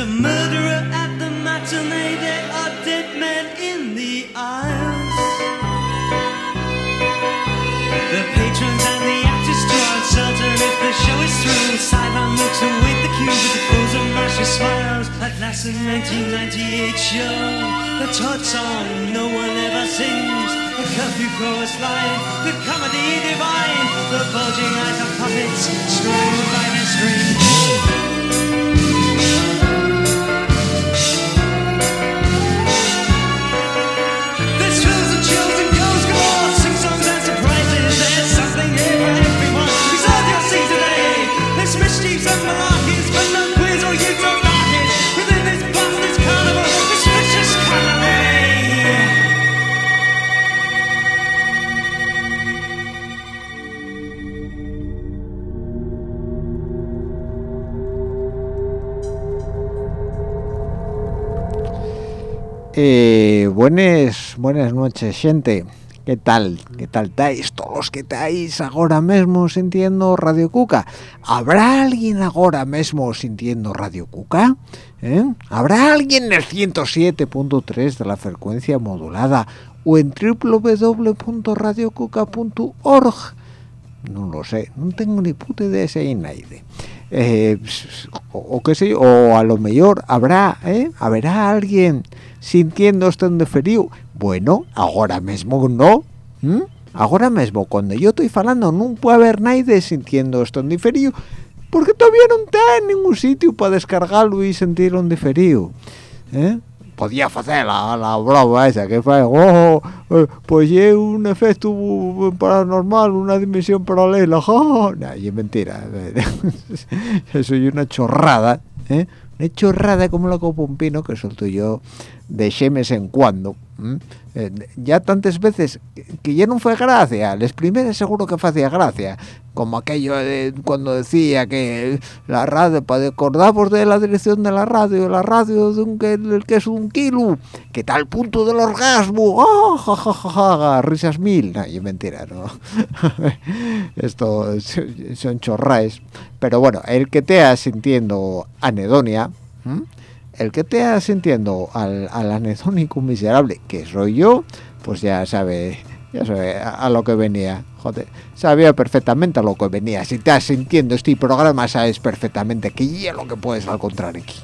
A murderer at the matinee. There are dead men in the aisles. The patrons and the actors too uncertain if the show is through. Sideline looks await the cue with the frozen mashes smiles. At last, the 1998 show, the Todd song no one ever sings. The curfew chorus line, the comedy divine, the bulging eyes of puppets strung by strings. Eh, buenas, buenas noches, gente. ¿Qué tal? ¿Qué tal estáis? Todos que estáis ahora mismo sintiendo Radio Cuca. ¿Habrá alguien ahora mismo sintiendo Radio Cuca? ¿Eh? ¿Habrá alguien en el 107.3 de la frecuencia modulada o en www.radiocuca.org? No lo sé, no tengo ni puta idea si hay nadie. Eh, o, qué sé yo, o a lo mejor habrá, ¿eh? ¿Habrá alguien sintiendo esto en frío? Bueno, ahora mismo no. Ahora mismo, cuando yo estoy falando, no puede haber nadie sintiendo esto en diferido, porque todavía no está en ningún sitio para descargarlo y sentirlo en diferido. ¿eh? Podía hacer la, la broma esa que fue, oh, eh, pues es un efecto paranormal, una dimensión paralela, ¡ja! Nah, es mentira. Eso es una chorrada, ¿eh? Una chorrada como la copa un pino que suelto yo de chemes en cuando. ¿M? Eh, ya tantas veces que, ya no fue gracia, les primeras seguro que hacía gracia, como aquello de cuando decía que la radio, para acordaros de la dirección de la radio, la radio de un, que, es un kilo, que tal punto del orgasmo, ¡ah, ja, risas mil, no, es mentira, ¿no? Esto son- chorraes, pero bueno, el que te sintiendo anedonia, ¿m? El que te sintiendo al, al anedónico miserable que soy yo pues ya sabe ya sabe a, lo que venía. Joder sabía perfectamente a lo que venía. Si estás sintiendo este programa sabes perfectamente que ya lo que puedes encontrar aquí.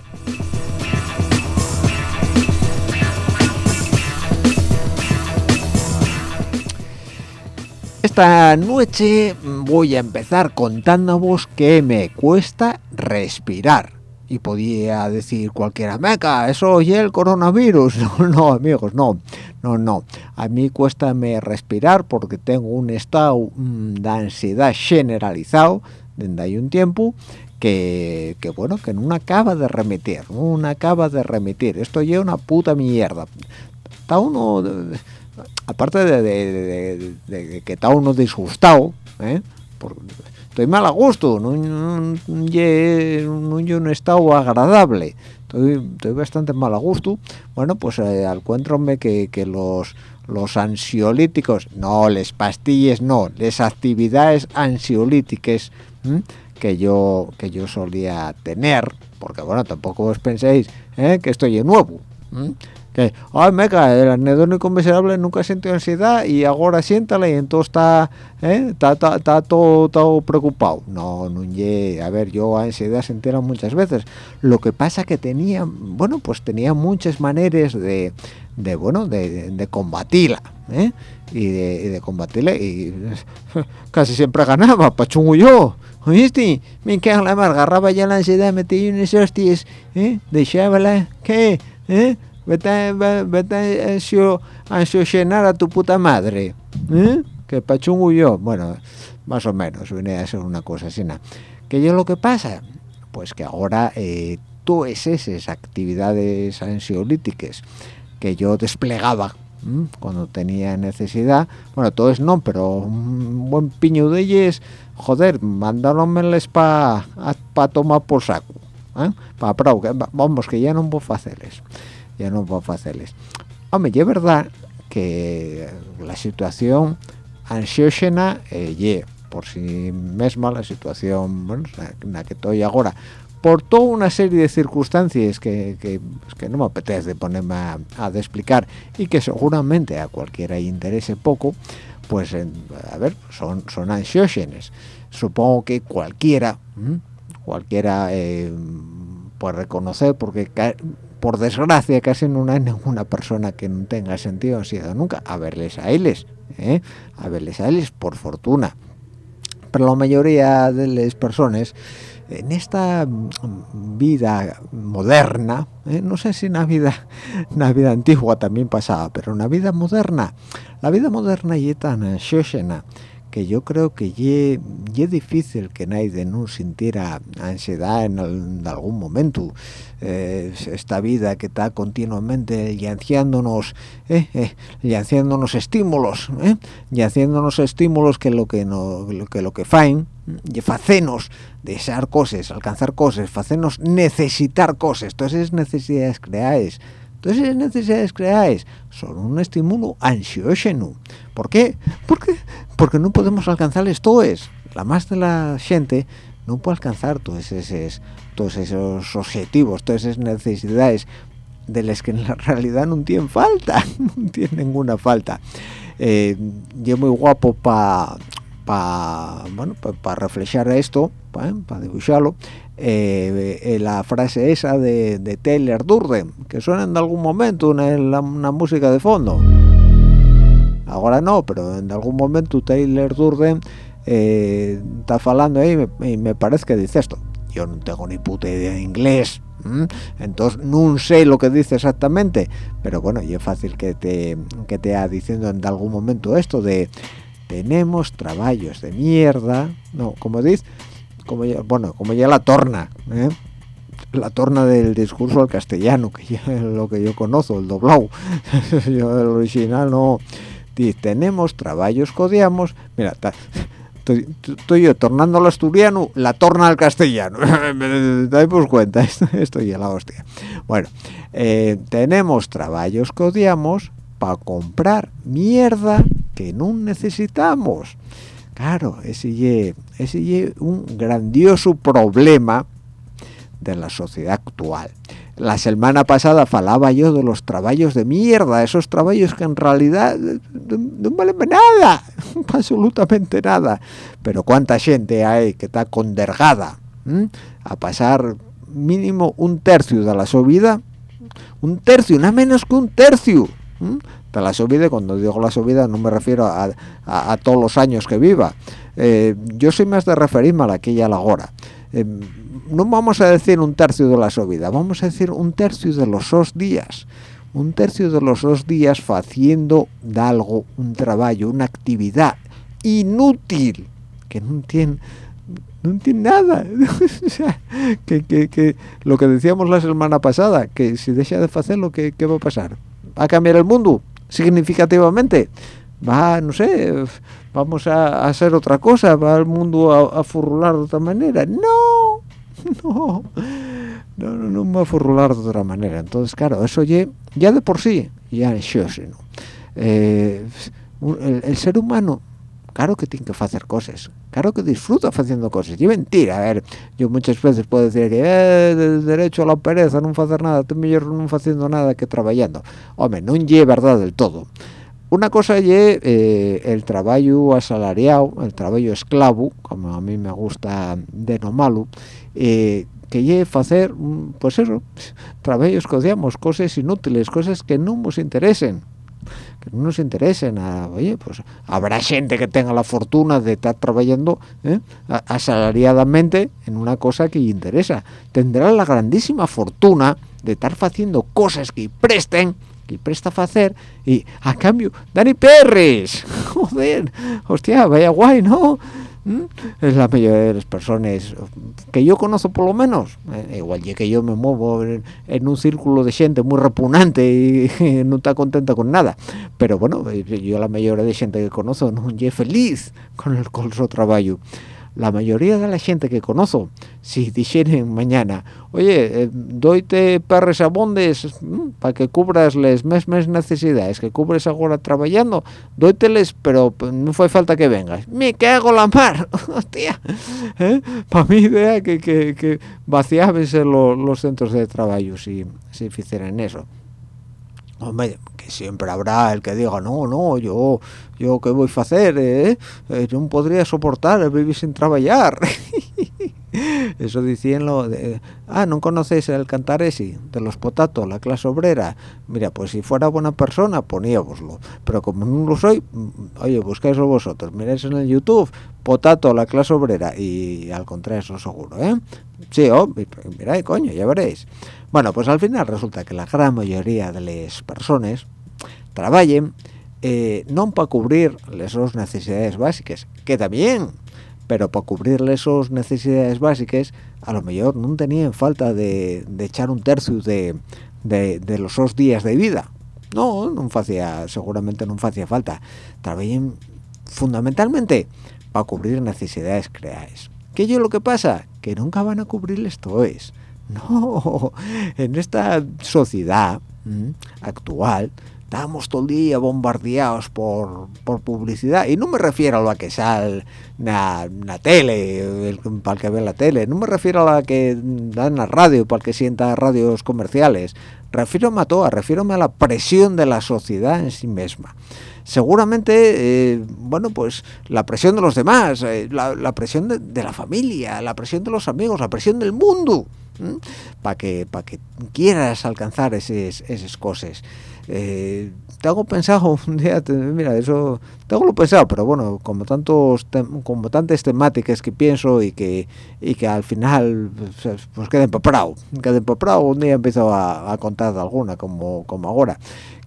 Esta noche voy a empezar contándoos que me cuesta respirar y podía decir cualquiera meca eso oye el coronavirus no no amigos no no no. A mí cuesta me respirar porque tengo un estado mm, de ansiedad generalizado desde hay un tiempo que, que, bueno que no acaba de remitir no acaba de remitir. Esto ya una puta mierda. Está uno aparte de, de, que está uno disgustado ¿eh? Estoy mal a gusto, no, no, un estado agradable, estoy, estoy, bastante mal a gusto. Bueno, pues eh, que, que los los ansiolíticos, no, les pastillas, no, les actividades ansiolíticas que yo que yo solía tener, porque bueno, tampoco os penséis ¿eh? que estoy de nuevo que ay meca el anedónico miserable nunca sintió ansiedad y ahora siéntala y entonces está ¿eh? está, está, todo, todo, preocupado no no a ver yo ansiedad sentía muchas veces lo que pasa que tenía bueno pues tenía muchas maneras de, de bueno de, combatirla ¿eh? y, de, combatirla y casi siempre ganaba pachungo yo ¿Oíste? Me queda la agarraba ya la ansiedad, metí unos hostias, ¿eh? Dejábala, ¿qué? ¿Eh? Vete, vete a llenar a tu puta madre ¿eh? que pachungo yo bueno más o menos viene a ser una cosa así ¿no? que yo lo que pasa pues que ahora eh, todas esas actividades ansiolíticas que yo desplegaba cuando tenía necesidad bueno todo es no pero un buen piño de ellos joder mandáronmeles para pa tomar por saco ¿eh? para vamos que ya no puedo hacerles ya no puedo hacerles hombre es verdad que la situación ansiógena eh, por sí misma la situación bueno, en la que estoy ahora. Por toda una serie de circunstancias que, que, pues, que no me apetece ponerme a, a explicar y que seguramente a cualquiera interese poco pues a ver son son ansiógenes supongo que cualquiera cualquiera eh, puede reconocer porque por desgracia casi no hay ninguna persona que no tenga sentido ansiedad nunca a verles a ellos ¿eh? a verles a ellos por fortuna pero la mayoría de las personas en esta vida moderna ¿eh? no sé si en la vida la vida antigua también pasaba pero en la vida moderna la vida moderna y tan ansiógena que yo creo que es difícil que nadie no sintiera ansiedad en, algún momento. Esta vida que está continuamente yanciándonos eh, eh, estímulos eh, estímulos que lo que no lo que lo que faen y facenos desear cosas alcanzar cosas facenos necesitar cosas todas esas necesidades creáis entonces esas necesidades creáis son un estímulo ansiógeno. ¿Por qué? Porque, porque no podemos alcanzar esto es. La más de la gente no puede alcanzar todos esos, todos esos objetivos, todas esas necesidades de las que en la realidad no tienen falta, no tienen ninguna falta. Eh, yo muy guapo para pa, bueno, para reflejar esto, para dibujarlo, eh, eh, la frase esa de, Taylor Durden, que suena en algún momento en una música de fondo. Ahora no, pero en algún momento Taylor Durden eh, está hablando ahí y me, parece que dice esto. Yo no tengo ni puta idea de inglés, entonces no sé lo que dice exactamente, pero bueno, y es fácil que te que te ha diciendo en algún momento esto de tenemos trabajos de mierda, no, como dice como ya, bueno, como ya la torna, ¿eh? la torna del discurso al castellano, que ya es lo que yo conozco, el doblado, yo el original no, dice, tenemos trabajos codiamos, mira, estoy, yo tornando al asturiano, la torna al castellano, me pues cuenta, estoy ya la hostia. Bueno, eh, tenemos trabajos codiamos para comprar mierda que no necesitamos. Claro, ese es un grandioso problema de la sociedad actual. la semana pasada falaba yo de los trabajos de mierda, esos trabajos que en realidad no, valen nada, absolutamente nada. Pero cuánta gente hay que está condergada a pasar mínimo un tercio de la su vida, un tercio, nada menos que un tercio de la su vida, cuando digo la su vida no me refiero a, todos los años que viva. Eh, yo soy más de referirme a la que ya la ahora. Eh, no vamos a decir un tercio de la su vida, vamos a decir un tercio de los dos días. Un tercio de los dos días haciendo algo, un trabajo, una actividad inútil, que no tiene no entiende nada. que, lo que decíamos la semana pasada, que si deja de hacerlo, ¿qué, ¿qué va a pasar? ¿Va a cambiar el mundo significativamente? Va, no sé, vamos a, hacer otra cosa, va el mundo a, furrular de otra manera. No, no, no, no, no va a furrular de otra manera. Entonces, claro, eso ya, ya de por sí, ya es ¿no? Eh, el ser humano claro que tiene que hacer cosas, claro que disfruta haciendo cosas, y mentira, a ver, yo muchas veces puedo decir que eh, derecho a la pereza, no hacer nada, estoy mejor no haciendo nada que trabajando, hombre, no es verdad del todo, una cosa es eh, el trabajo asalariado, el trabajo esclavo, como a mí me gusta denomarlo, eh, que lleve hacer, mm, pues eso, trabajos que cosas inútiles, cosas que no nos interesen, no nos interesen a, oye pues habrá gente que tenga la fortuna de estar trabajando ¿eh? asalariadamente en una cosa que le interesa. Tendrá la grandísima fortuna de estar haciendo cosas que presten que presta a hacer y a cambio Dani Perres joder hostia vaya guay no es la mayoría de las personas que yo conozco por lo menos eh, igual que yo me muevo en, un círculo de gente muy repugnante y, no está contenta con nada. Pero bueno eh, yo la mayoría de gente que conozco no estoy feliz con el con su trabajo la mayoría de la gente que conozco, si dijeran mañana, oye, eh, doite perres abondes mm, para que cubras las mismas necesidades que cubres ahora trabajando, doiteles, pero pues, no fue falta que vengas. Me cago la mar, hostia. ¿Eh? Para mi idea que, que, que los centros de trabajo si, si hicieran eso. Hombre, que siempre habrá el que diga, no, no, yo, yo qué voy a hacer, eh? eh yo no podría soportar vivir sin trabajar. Eso diciendo, de, ah, ¿no conocéis el cantar ese de los potatos, la clase obrera? Mira, pues si fuera buena persona, poníamoslo. Pero como no lo soy, mm, oye, buscáislo vosotros, miráis en el YouTube, potato, la clase obrera, y al contrario, eso seguro, ¿eh? Sí, oh, mirad, coño, ya veréis. Bueno, pues al final resulta que la gran mayoría de las personas trabajen eh, no para cubrir esas necesidades básicas, que también, pero para cubrir esas necesidades básicas, a lo mejor no tenían falta de, echar un tercio de, los dos días de vida. No, no hacía, seguramente no hacía falta. Trabajen fundamentalmente para cubrir necesidades creadas. ¿Qué es lo que pasa? Que nunca van a cubrir esto es. No, en esta sociedad actual estamos todo el día bombardeados por, publicidad. Y no me refiero a la que sale na, la tele para el que ve la tele. No me refiero a la que da en la radio para el que sienta radios comerciales. Refiero a todo refiero a la presión de la sociedad en sí misma seguramente eh, bueno pues la presión de los demás eh, la, presión de, la familia la presión de los amigos la presión del mundo para que para que quieras alcanzar esas, cosas eh, tengo pensado un día mira eso tengo lo pensado pero bueno como tantos como tantas temáticas que pienso y que y que al final pues, pues queden empaprado queden empaprado un día empiezo a, contar alguna como como ahora.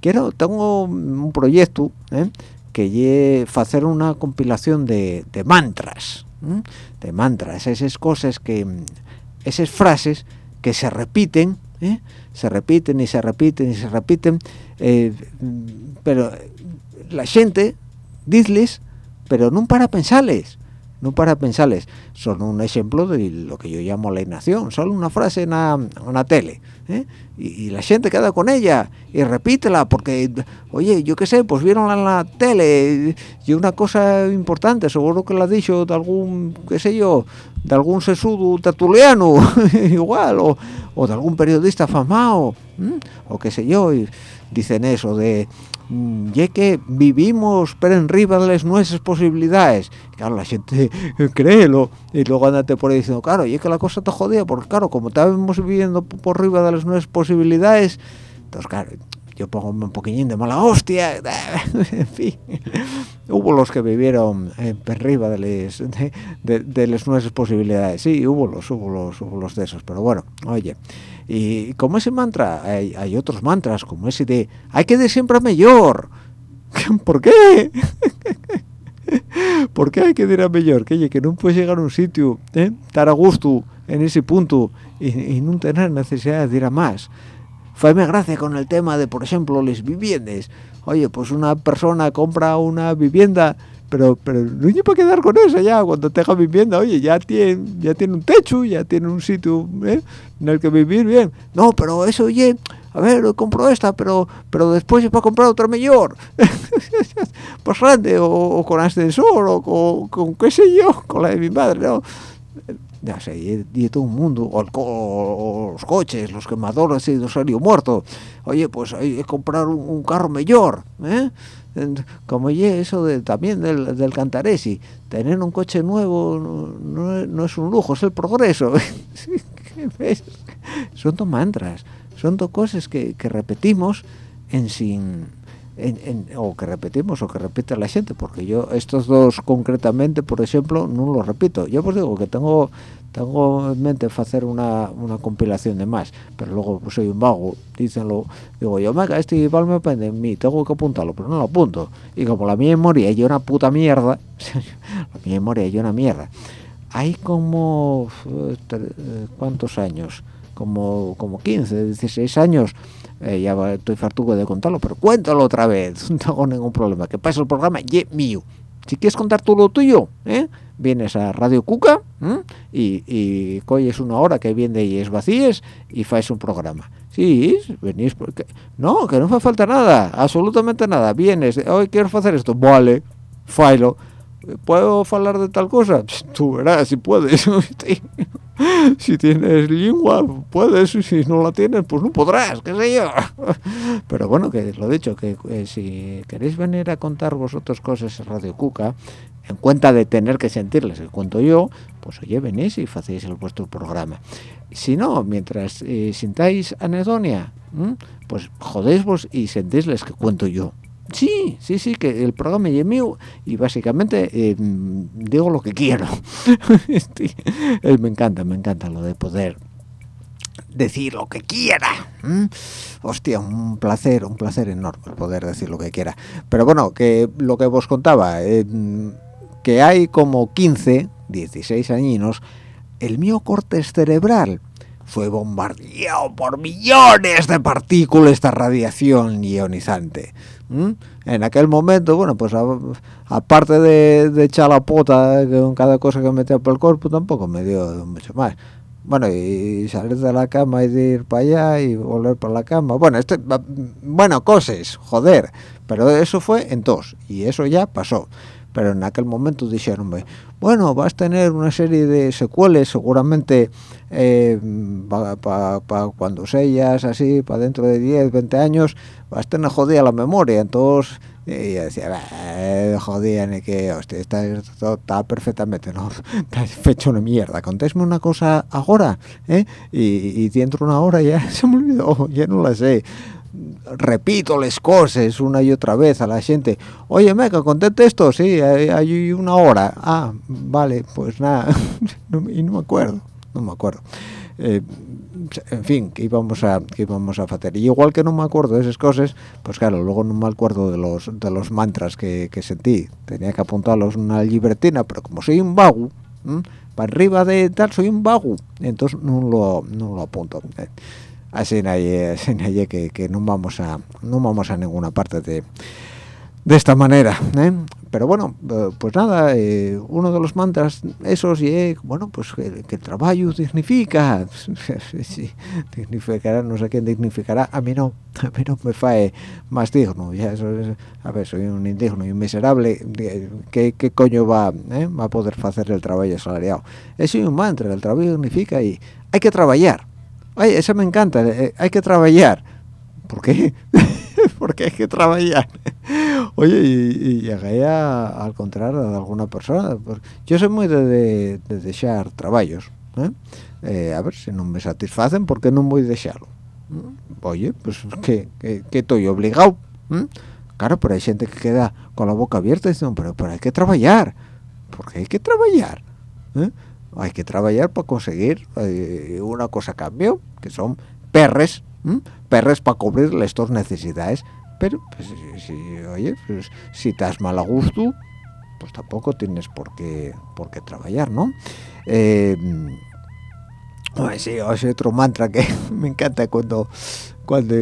Quiero tengo un proyecto ¿eh? que hacer una compilación de, mantras de mantras esas cosas que esas frases que se repiten ¿eh? se repiten y se repiten y se repiten eh, pero la gente dizles pero no para pensarles no para pensarles son un ejemplo de lo que yo llamo la inacción solo una frase en una tele ¿eh? y, la gente queda con ella y repítela porque oye yo qué sé pues vieron en la tele y una cosa importante seguro que la ha dicho de algún qué sé yo de algún sesudo tertuliano igual o, o, de algún periodista famado o qué sé yo y dicen eso de Mm, ya que vivimos pero en riba de las nuestras posibilidades. Claro la gente créelo y luego andate por ahí diciendo claro y es que la cosa te jodía porque claro como estábamos viviendo por riba de las nuestras posibilidades entonces claro yo pongo un poquillín de mala hostia en fin hubo los que vivieron eh, arriba de las de, las nuestras posibilidades sí hubo los hubo los hubo los de esos pero bueno oye y como ese mantra, hay, otros mantras, como ese de, hay que de siempre mejor. ¿Por qué? ¿Por qué hay que ir a mejor? Que, que no puedes llegar a un sitio, ¿eh? estar a gusto en ese punto y, no tener necesidad de ir a más. Fue-me gracia con el tema de, por ejemplo, las viviendas. Oye, pues una persona compra una vivienda pero pero no hay para quedar con eso ya cuando tenga vivienda oye ya tiene ya tiene un techo ya tiene un sitio ¿eh? en el que vivir bien no pero eso oye a ver compro esta pero pero después se va a comprar otra mejor pues grande o, con ascensor o con, qué sé yo con la de mi madre no ya sé y, todo un mundo o, los coches los quemadores y los serio muerto oye pues hay que comprar un, carro mejor ¿eh? como ye eso de, también del, del Cantaresi. Tener un coche nuevo no, es un lujo es el progreso. Son dos mantras son dos cosas que, repetimos en sin o que repetimos o que repite la gente porque yo estos dos concretamente por ejemplo no los repito. Yo pues digo que tengo tengo en mente hacer una, una compilación de más pero luego pues soy un vago dícenlo digo yo mega este igual me depende de mí tengo que apuntarlo pero no lo apunto. Y como la memoria es una puta mierda la memoria es una mierda. Hay como eh, cuántos años como como 15 16 años eh, ya estoy fartugo de contarlo pero cuéntalo otra vez no tengo ningún problema que pasa el programa y mío si quieres contar tú lo tuyo ¿eh? vienes a Radio Cuca y, y coges una hora que viene y es vacíes y faes un programa. Sí, venís porque... No, que no me falta nada, absolutamente nada. Vienes, hoy quiero hacer esto, vale, failo. ¿Puedo hablar de tal cosa? Tú verás si puedes. si tienes lengua, puedes, si no la tienes, pues no podrás, qué sé yo. Pero bueno, que lo dicho, que eh, si queréis venir a contar vosotros cosas en Radio Cuca, en cuenta de tener que sentirles el cuento yo, pues oye, venís y hacéis el vuestro programa. Si no, mientras eh, sintáis anedonia, pues jodéis vos y sentésles que cuento yo. Sí, sí, sí, que el programa es mío y básicamente eh, digo lo que quiero. Este, me encanta, me encanta lo de poder decir lo que quiera. Hostia, un placer, un placer enorme poder decir lo que quiera. Pero bueno, que lo que vos contaba, eh, que hay como 15, 16 añinos, el mío corte cerebral fue bombardeado por millones de partículas de radiación ionizante. En aquel momento, bueno, pues aparte de, de, echar la pota con cada cosa que metía por el cuerpo, tampoco me dio mucho más. Bueno, y salir de la cama y de ir para allá y volver para la cama. Bueno, este, bueno, cosas, joder. Pero eso fue en dos y eso ya pasó pero en aquel momento dijeron bueno vas a tener una serie de secuelas seguramente eh, para cuando seas así para dentro de 10 20 años vas a tener jodida la memoria entonces y yo decía jodida ni que hostia está, está perfectamente no está hecho una mierda. Contésme una cosa ahora ¿eh? y, y dentro de una hora ya se me olvidó ya no la sé repito las cosas una y otra vez a la gente oye meca contente esto sí hay, una hora ah vale pues nada y no me acuerdo no me acuerdo eh, en fin que íbamos a íbamos a hacer y igual que no me acuerdo de esas cosas pues claro luego no me acuerdo de los de los mantras que, sentí. Tenía que apuntarlos en una libretina pero como soy un vago para arriba de tal soy un vago. Entonces no lo no lo apunto así nadie, que, que no vamos a no vamos a ninguna parte de de esta manera ¿eh? pero bueno eh, pues nada eh, uno de los mantras esos y bueno pues que, el trabajo dignifica sí, dignificará no sé quién dignificará a mí no a mí no me fae más digno ya eso a ver soy un indigno y un miserable ¿qué, qué coño va va a poder hacer el trabajo asalariado es un mantra el trabajo dignifica y hay que trabajar Eso me encanta hay que trabajar ¿por qué? porque hay que trabajar oye y, llegué al contrario de alguna persona yo soy muy de, dejar trabajos ¿eh? Eh, a ver si no me satisfacen porque no voy a dejarlo oye pues que, estoy obligado claro pero hay gente que queda con la boca abierta y dicen pero, pero hay que trabajar porque hay que trabajar ¿eh? Hay que trabajar para conseguir una cosa a cambio que son perres perres para cubrir estas necesidades. Pero pues, si, oye pues, si estás mal a gusto pues tampoco tienes por qué por qué trabajar no eh, sí, otro mantra que me encanta cuando cuando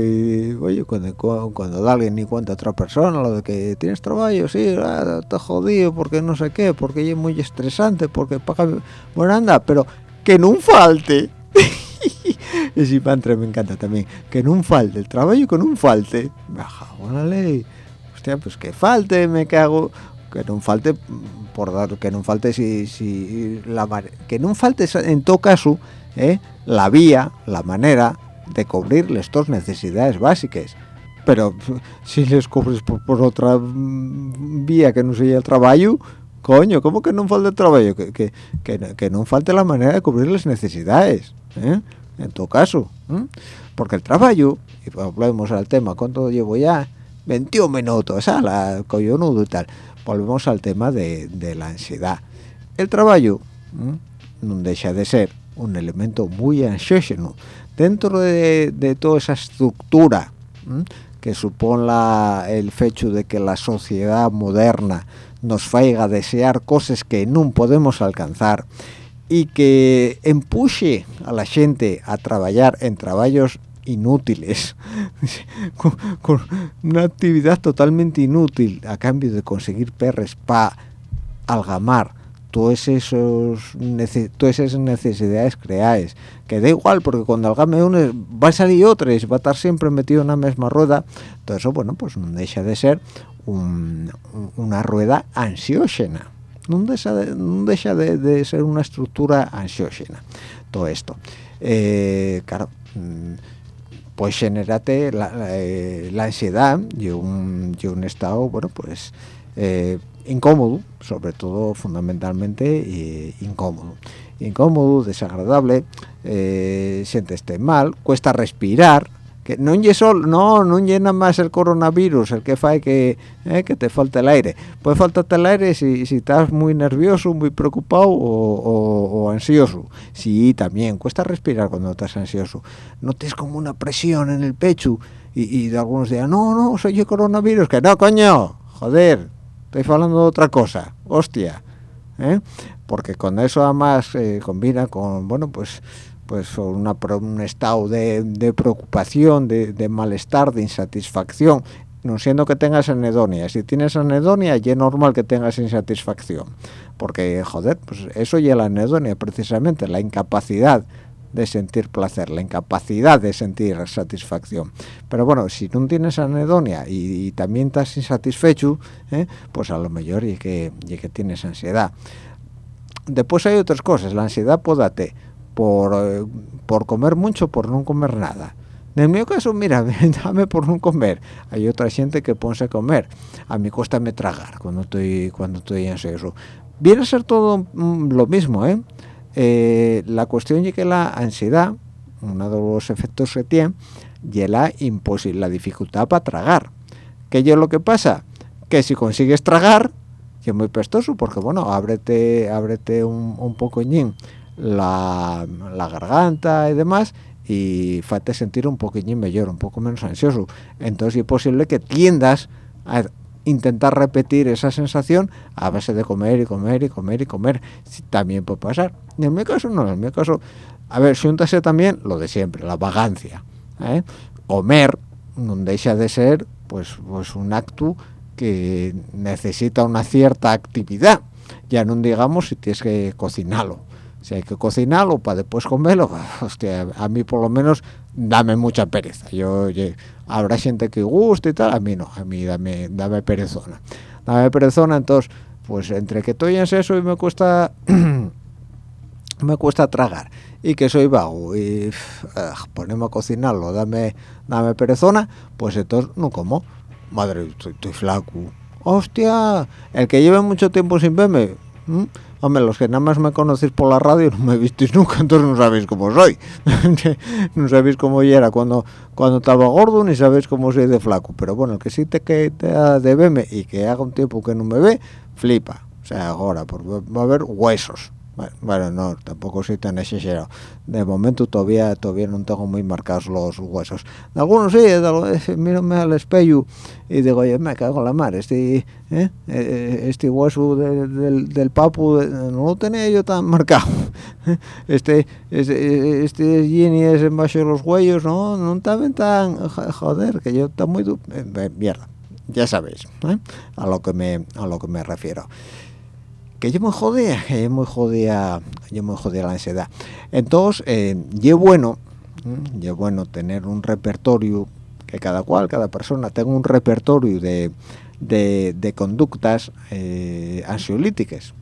oye cuando cuando alguien ni cuenta a otra persona lo de que tienes trabajo sí ah, está jodido porque no sé qué porque es muy estresante porque paga bueno anda pero que no falte ese mantra me encanta también que no falte el trabajo con un falte baja una ley hostia pues que falte me cago que no falte por dar que no falte si, si la que no falte en todo caso ¿eh? la vía la manera de cubrir estas necesidades básicas pero si les cubres por, otra mm, vía que no sea el trabajo coño, ¿cómo que no falte el trabajo? Que, que, que, no falte la manera de cubrir las necesidades. ¿eh? en todo caso porque el trabajo y volvemos al tema cuánto llevo ya 21 minutos a la coyonudo y tal volvemos al tema de, la ansiedad el trabajo no deja de ser un elemento muy ansiógeno dentro de, toda esa estructura que supone el hecho de que la sociedad moderna nos faiga desear cosas que no podemos alcanzar y que empuje a la gente a trabajar en trabajos inútiles con, una actividad totalmente inútil a cambio de conseguir perres para algamar todas esas necesidades creadas que da igual porque cuando algame uno va a salir otro y va a estar siempre metido en la misma rueda todo eso bueno pues no deja de ser una rueda ansiógena. No deja, de, ser una estructura ansiógena todo esto. Eh, claro mm, pues generate la, eh, ansiedad y un, un, estado bueno pues eh, incómodo sobre todo fundamentalmente incómodo. Incómodo desagradable sientes mal cuesta respirar que no sol, no no llena más el coronavirus el que hace que eh, que te falte el aire. Puede faltarte el aire si, si estás muy nervioso muy preocupado o, ansioso. Sí también cuesta respirar cuando estás ansioso. No tienes como una presión en el pecho y, de algunos días no no soy el coronavirus que no coño joder estoy hablando de otra cosa hostia ¿eh? porque con eso además eh, combina con bueno pues pues una, un estado de, preocupación, de, malestar, de insatisfacción, no siendo que tengas anedonia. Si tienes anedonia, ya es normal que tengas insatisfacción, porque, joder, pues eso ya la anedonia, precisamente, la incapacidad de sentir placer, la incapacidad de sentir satisfacción. Pero bueno, si no tienes anedonia y, también estás insatisfecho, ¿eh? pues a lo mejor y que, y que tienes ansiedad. Después hay otras cosas, la ansiedad podate por, eh, por comer mucho, por no comer nada. En mi caso, mira, dame por no comer. Hay otra gente que pone a comer. A mí cuesta me tragar cuando estoy cuando estoy ansioso. Viene a ser todo mm, lo mismo, ¿eh? ¿Eh? La cuestión es que la ansiedad, uno de los efectos que tiene, y la imposible, la dificultad para tragar. ¿Qué es lo que pasa? Que si consigues tragar, es muy pestoso, porque bueno, ábrete, ábrete un, un pocoñín la, garganta y demás y fate sentir un poquillín mejor, un poco menos ansioso. Entonces es posible que tiendas a intentar repetir esa sensación a base de comer y comer y comer y comer. También puede pasar. En mi caso no, en mi caso, a ver, siéntase también lo de siempre, la vagancia. ¿eh? Comer no deja de ser pues, pues un acto que necesita una cierta actividad ya no digamos si tienes que cocinarlo si hay que cocinarlo para después comerlo hostia, a mí por lo menos dame mucha pereza. Yo habrá gente que guste y tal a mí no a mí dame dame perezona. Dame perezona entonces pues entre que estoy en eso y me cuesta me cuesta tragar y que soy vago y uh, ponemos a cocinarlo dame dame perezona pues entonces no como. Madre estoy, flaco. Hostia el que lleve mucho tiempo sin verme hombre los que nada más me conocéis por la radio no me visteis nunca entonces no sabéis cómo soy. No sabéis cómo yo era cuando cuando estaba gordo ni sabéis cómo soy de flaco. Pero bueno el que sí te que te de verme y que haga un tiempo que no me ve flipa. O sea ahora porque va a haber huesos bueno, no, tampoco soy tan exagerado. De momento todavía todavía no tengo muy marcados los huesos. Algunos sí, eh, mírame al espejo y digo, oye, me cago en la mar, este, eh, eh, este hueso del, del papu no lo tenía yo tan marcado. Este, este, este es en de los huellos, no, no estaban tan, joder, que yo está muy, mierda, ya sabéis, a lo que me, a lo que me refiero que yo me jodía, que yo me jodía, yo me jodía la ansiedad. Entonces, eh, bueno, yo bueno tener un repertorio que cada cual, cada persona tenga un repertorio de, de, conductas eh, ansiolíticas,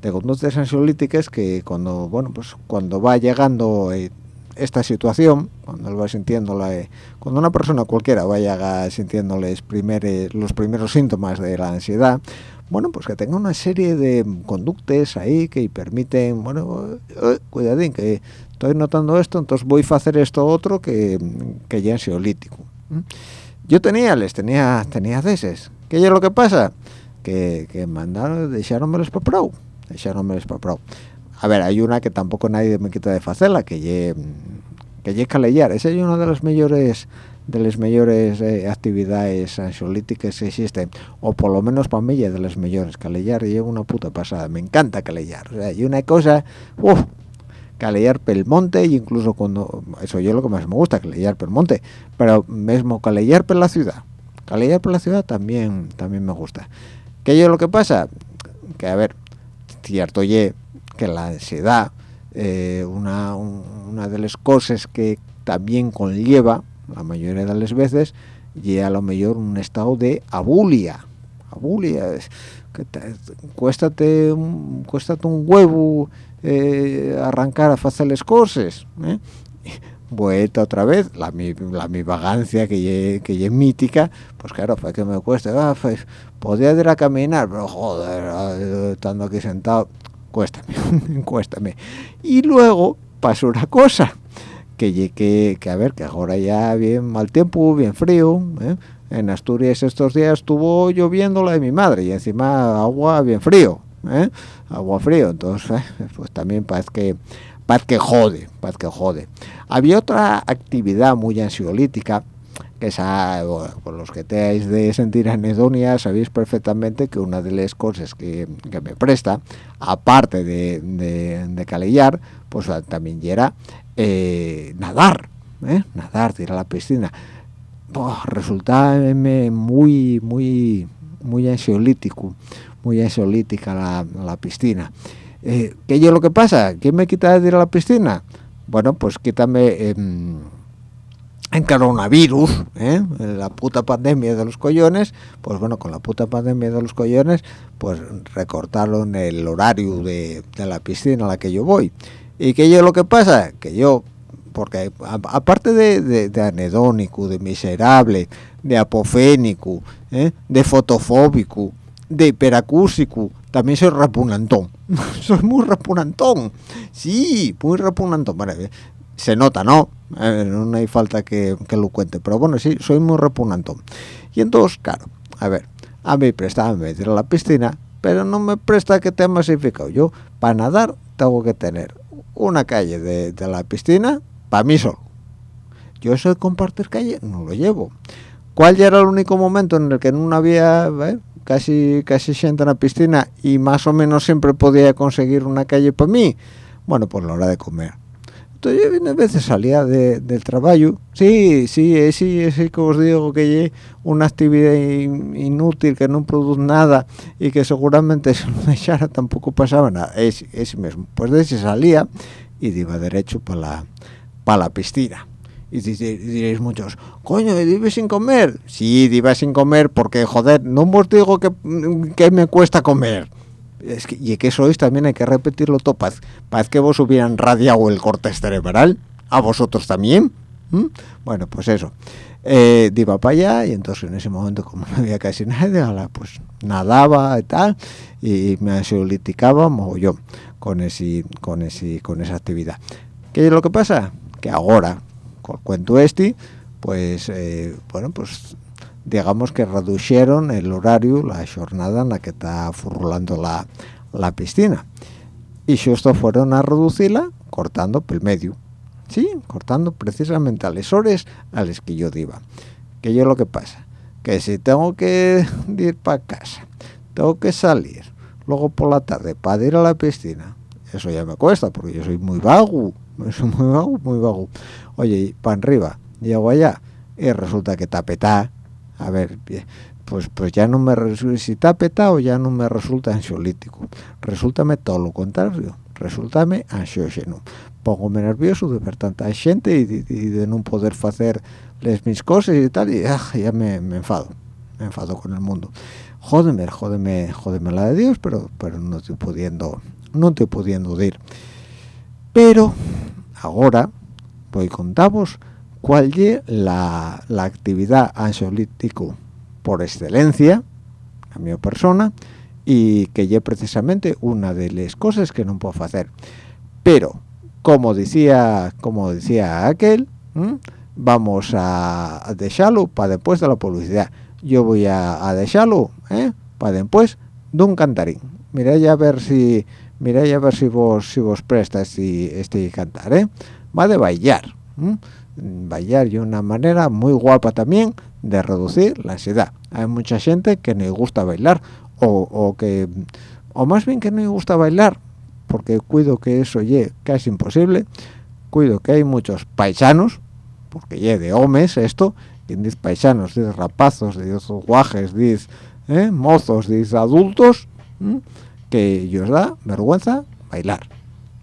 de conductas ansiolíticas que cuando, bueno, pues cuando va llegando eh, esta situación, cuando él va sintiéndola, eh, cuando una persona cualquiera vaya sintiéndoles primer, los primeros síntomas de la ansiedad, bueno, pues que tenga una serie de conductas ahí que permiten, bueno, eh, cuidadín, que estoy notando esto, entonces voy a hacer esto otro que, que ya es ansiolítico. Yo tenía, les tenía, tenía deses. ¿Qué es lo que pasa? Que, que mandaron, dejaronmeles para pro, dejaronmeles para pro. A ver, hay una que tampoco nadie me quita de hacerla, que ye, que ye calellar. Esa es una de las mejores de las mejores eh, actividades ansiolíticas que existen o por lo menos para mí de las mejores calellar lleva una puta pasada me encanta calellar. O sea y una cosa uff calellar pel monte y incluso cuando eso yo lo que más me gusta calellar pel monte pero mismo calellar per la ciudad calellar por la ciudad también también me gusta. ¿qué yo lo que pasa? que a ver cierto ye que la ansiedad eh, una, una de las cosas que también conlleva la mayoría de las veces y a lo mejor un estado de abulia abulia que te, cuéstate un, un huevo eh, arrancar a hacer las cosas ¿eh? vuelta otra vez la mi, la mi vagancia que que es mítica pues claro para que me cueste ah, pues, podría ir a caminar pero joder ah, estando aquí sentado cuéstame cuéstame y luego pasó una cosa que, que, a ver, que ahora ya bien mal tiempo, bien frío, ¿eh? en Asturias estos días estuvo lloviendo la de mi madre y encima agua bien frío, ¿eh? agua frío, entonces eh, pues también parece que parece que jode, parece que jode. Había otra actividad muy ansiolítica que esa, por los que teáis de sentir anedonia, sabéis perfectamente que una de las cosas que, que me presta, aparte de, de, de calellar, pues también era eh, nadar, ¿eh? nadar, tirar a la piscina. resulta muy, muy, muy ansiolítico, muy ansiolítica la, la piscina. Eh, ¿Qué es lo que pasa? ¿Quién me quita de ir a la piscina? Bueno, pues quítame em, en coronavirus, ¿eh? la puta pandemia de los collones, pues bueno, con la puta pandemia de los collones, pues recortaron el horario de, de la piscina a la que yo voy. ¿Y qué es lo que pasa? Que yo, porque aparte de, anedónico, de miserable, de apofénico, ¿eh? de fotofóbico, de hiperacúsico, también soy repugnantón. soy muy repugnantón. Sí, muy repugnantón. se nota, ¿no? Eh, no hay falta que, lo cuente. Pero bueno, sí, soy muy repugnantón. Y entonces, claro, a ver, a mí prestaba meter a la piscina, pero no me presta que te masificado. Yo, para nadar, tengo que tener una calle de, la piscina para mí solo. Yo eso de compartir calle no lo llevo. ¿Cuál ya era el único momento en el que no había eh, casi casi gente en la piscina y más o menos siempre podía conseguir una calle para mí? Bueno, pues la hora de comer. Yo a veces salía del trabajo sí sí sí sí que os digo que es una actividad inútil que no produce nada y que seguramente si no echara tampoco pasaba nada es ese mismo pues de ese salía y iba derecho para la para la piscina y diréis muchos, coño, vive sin comer? Sí, vive sin comer porque, joder, no os digo que, que me cuesta comer. Es que, y que sois también hay que repetirlo todo, para que vos hubieran radiado el corte cerebral, a vosotros también. Bueno, pues eso. Eh, iba para allá y entonces en ese momento como no había casi nadie, pues nadaba y tal y me ansioliticaba yo con ese, con ese, con esa actividad. ¿Qué es lo que pasa? Que ahora, con cuento este, pues, eh, bueno, pues digamos que redujeron el horario, la jornada en la que está furulando la, la piscina. Y esto fueron a reducirla cortando por el medio. Sí, cortando precisamente a las horas a las que yo iba. Que yo lo que pasa, que si tengo que ir para casa, tengo que salir, luego por la tarde para ir a la piscina, eso ya me cuesta porque yo soy muy vago, soy muy vago, muy vago. Oye, para arriba, llego allá y resulta que tapetá a ver pues pues ya no me si está petado ya no me resulta ansiolítico. Resultame todo lo contrario resultame ansiógeno. Póngome nervioso de ver tanta gente y, de no poder hacer mis cosas y tal y ah, ya me, enfado me enfado con el mundo. Jódeme jódeme jódeme la de Dios pero pero no estoy pudiendo no estoy pudiendo ir pero ahora voy contamos cuál es la, actividad ansiolítico por excelencia, a mi persona, y que es precisamente una de las cosas que no puedo hacer. Pero, como decía, como decía aquel, vamos a dejarlo para después de la publicidad. Yo voy a, dejarlo ¿eh? para después de un cantarín. Mira ya a ver si, mira ya a ver si vos, si vos prestas este, este cantar, ¿eh? Va de bailar bailar y una manera muy guapa también de reducir la ansiedad. Hay mucha gente que no gusta bailar o, que o más bien que no gusta bailar porque cuido que eso es casi imposible cuido que hay muchos paisanos porque ya de homes esto quien dice paisanos dice rapazos dice guajes dice ¿eh? mozos dice adultos que os da vergüenza bailar.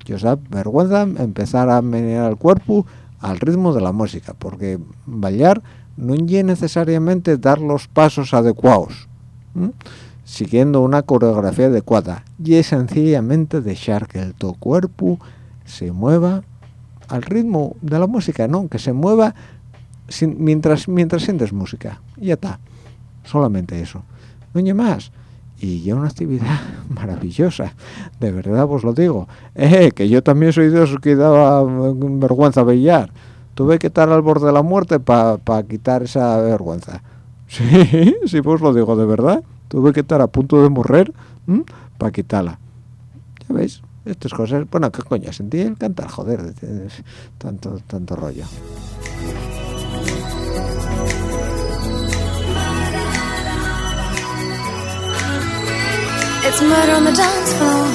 Os da vergüenza empezar a menear el cuerpo al ritmo de la música, porque bailar no es necesariamente dar los pasos adecuados, siguiendo una coreografía adecuada, y es sencillamente dejar que el tu cuerpo se mueva al ritmo de la música, no, que se mueva mientras mientras sientes música, y ya está, solamente eso, no más y ya una actividad maravillosa de verdad os lo digo. Eh, que yo también soy de esos que daba vergüenza bailar tuve que estar al borde de la muerte para quitar esa vergüenza. Sí sí pues lo digo de verdad. Tuve que estar a punto de morir para quitarla. Ya veis estas cosas bueno qué coño sentí el cantar joder tanto tanto rollo It's murder on the dance floor.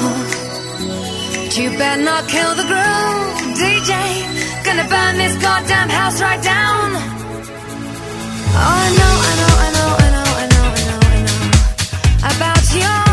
But You better not kill the groove, DJ. Gonna burn this goddamn house right down. Oh, I know, I know, I know, I know, I know, I know, I know about your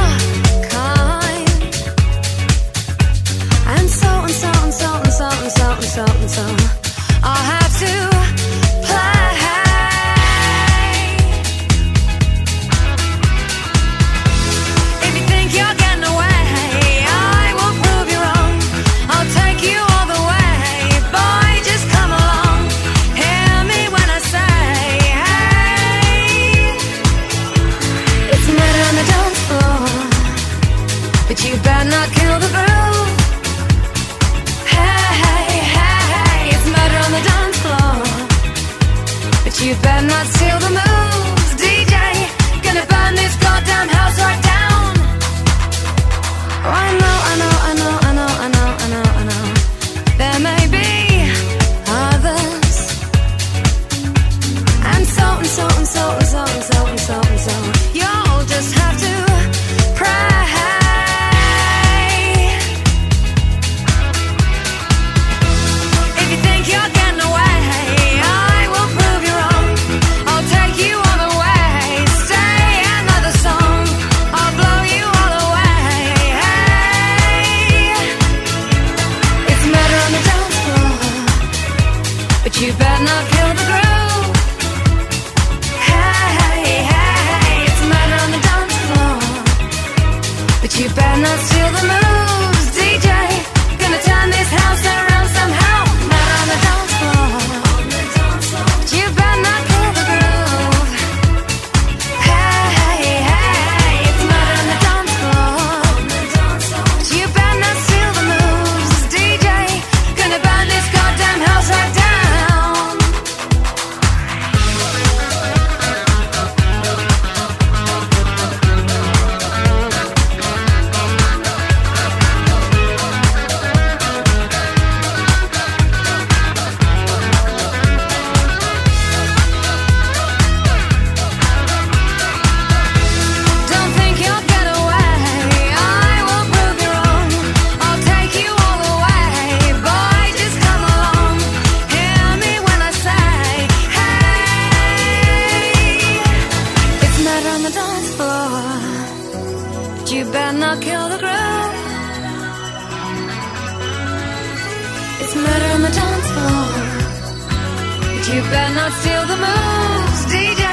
You better not steal the moves, DJ.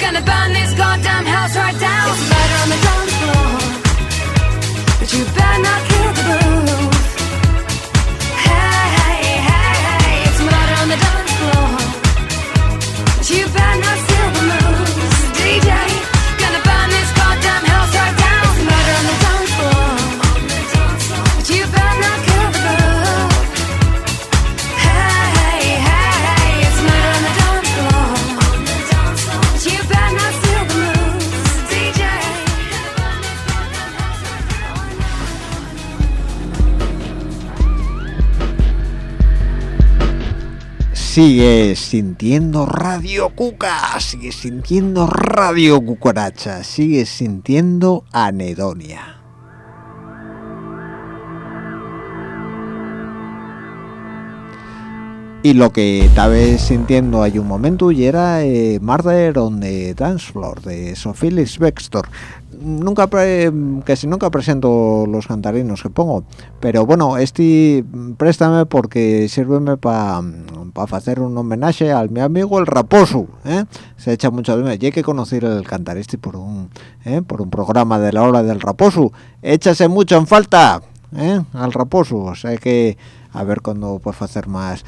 Gonna burn this goddamn house right down. Sigue sintiendo Radio Cuca, sigue sintiendo Radio Cucaracha, sigue sintiendo Anedonia. Y lo que estaba sintiendo hay un momento y era eh, Murder on the Dance Floor de Sophilis Bextor nunca casi nunca presento los cantarinos que pongo pero bueno este préstame porque sirve para hacer un homenaje al mi amigo el raposo ¿eh? se echa mucho de menos hay que conocer el cantar este por un ¿eh? por un programa de la hora del raposo échase mucho en falta ¿eh? al raposo o sea que a ver cuándo puedo hacer más.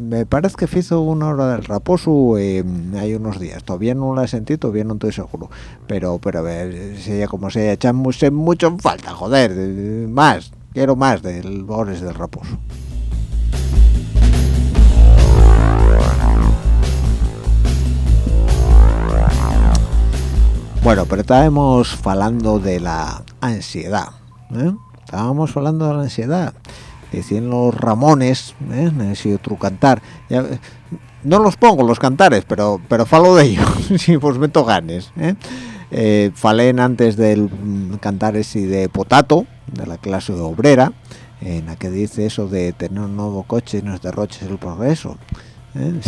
Me parece que hizo una hora del raposo eh, hay unos días. Todavía no la sentido todavía no estoy seguro. Pero pero a ver sería como se echamos mucho en falta joder más quiero más del Boris del raposo bueno pero estábamos hablando de la ansiedad ¿eh? estábamos hablando de la ansiedad decían los Ramones ¿eh? otro cantar no los pongo los cantares pero pero falo de ellos si vos meto ganes ¿eh? eh, falen antes del cantar ese de Potato de la clase obrera en la que dice eso de tener un nuevo coche y no es derroches el progreso ¿Eh?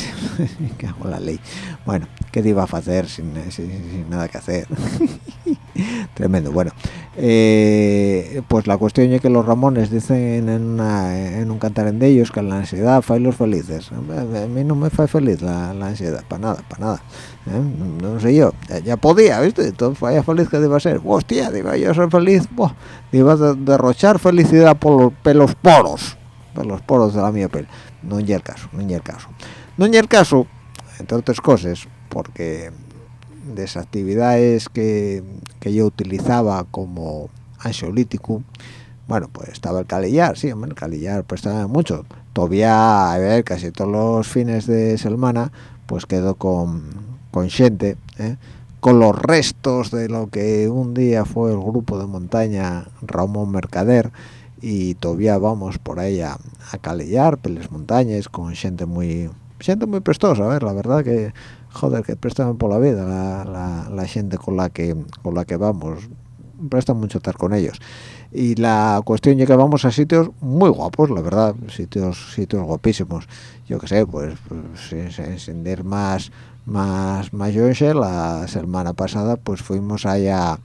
hago la ley. Bueno qué te iba a hacer sin, sin nada que hacer tremendo. Bueno eh, pues la cuestión es que los Ramones dicen en, en un cantar de ellos que la ansiedad fae los felices. A mí no me fae feliz la, ansiedad para nada para nada ¿eh? no, sé yo ya, podía viste entonces vaya feliz que deba ser. Hostia iba yo ser feliz iba a derrochar felicidad por los pelos poros por los poros de la mía piel no es el caso no es el caso no es el caso entre otras cosas porque de esas actividades que, que yo utilizaba como ansiolítico bueno pues estaba el calillar sí el calillar pues estaba mucho todavía a ver casi todos los fines de semana pues quedo con con gente ¿eh? con los restos de lo que un día fue el grupo de montaña Ramón Mercader y todavía vamos por ahí a, a calillar peles montañas con gente muy gente muy prestosa. A ver la verdad que joder que prestan por la vida la, gente con la que con la que vamos. Presta mucho estar con ellos. Y la cuestión es que vamos a sitios muy guapos la verdad sitios sitios guapísimos. Yo que sé pues, pues sin, más más más la semana pasada pues fuimos allá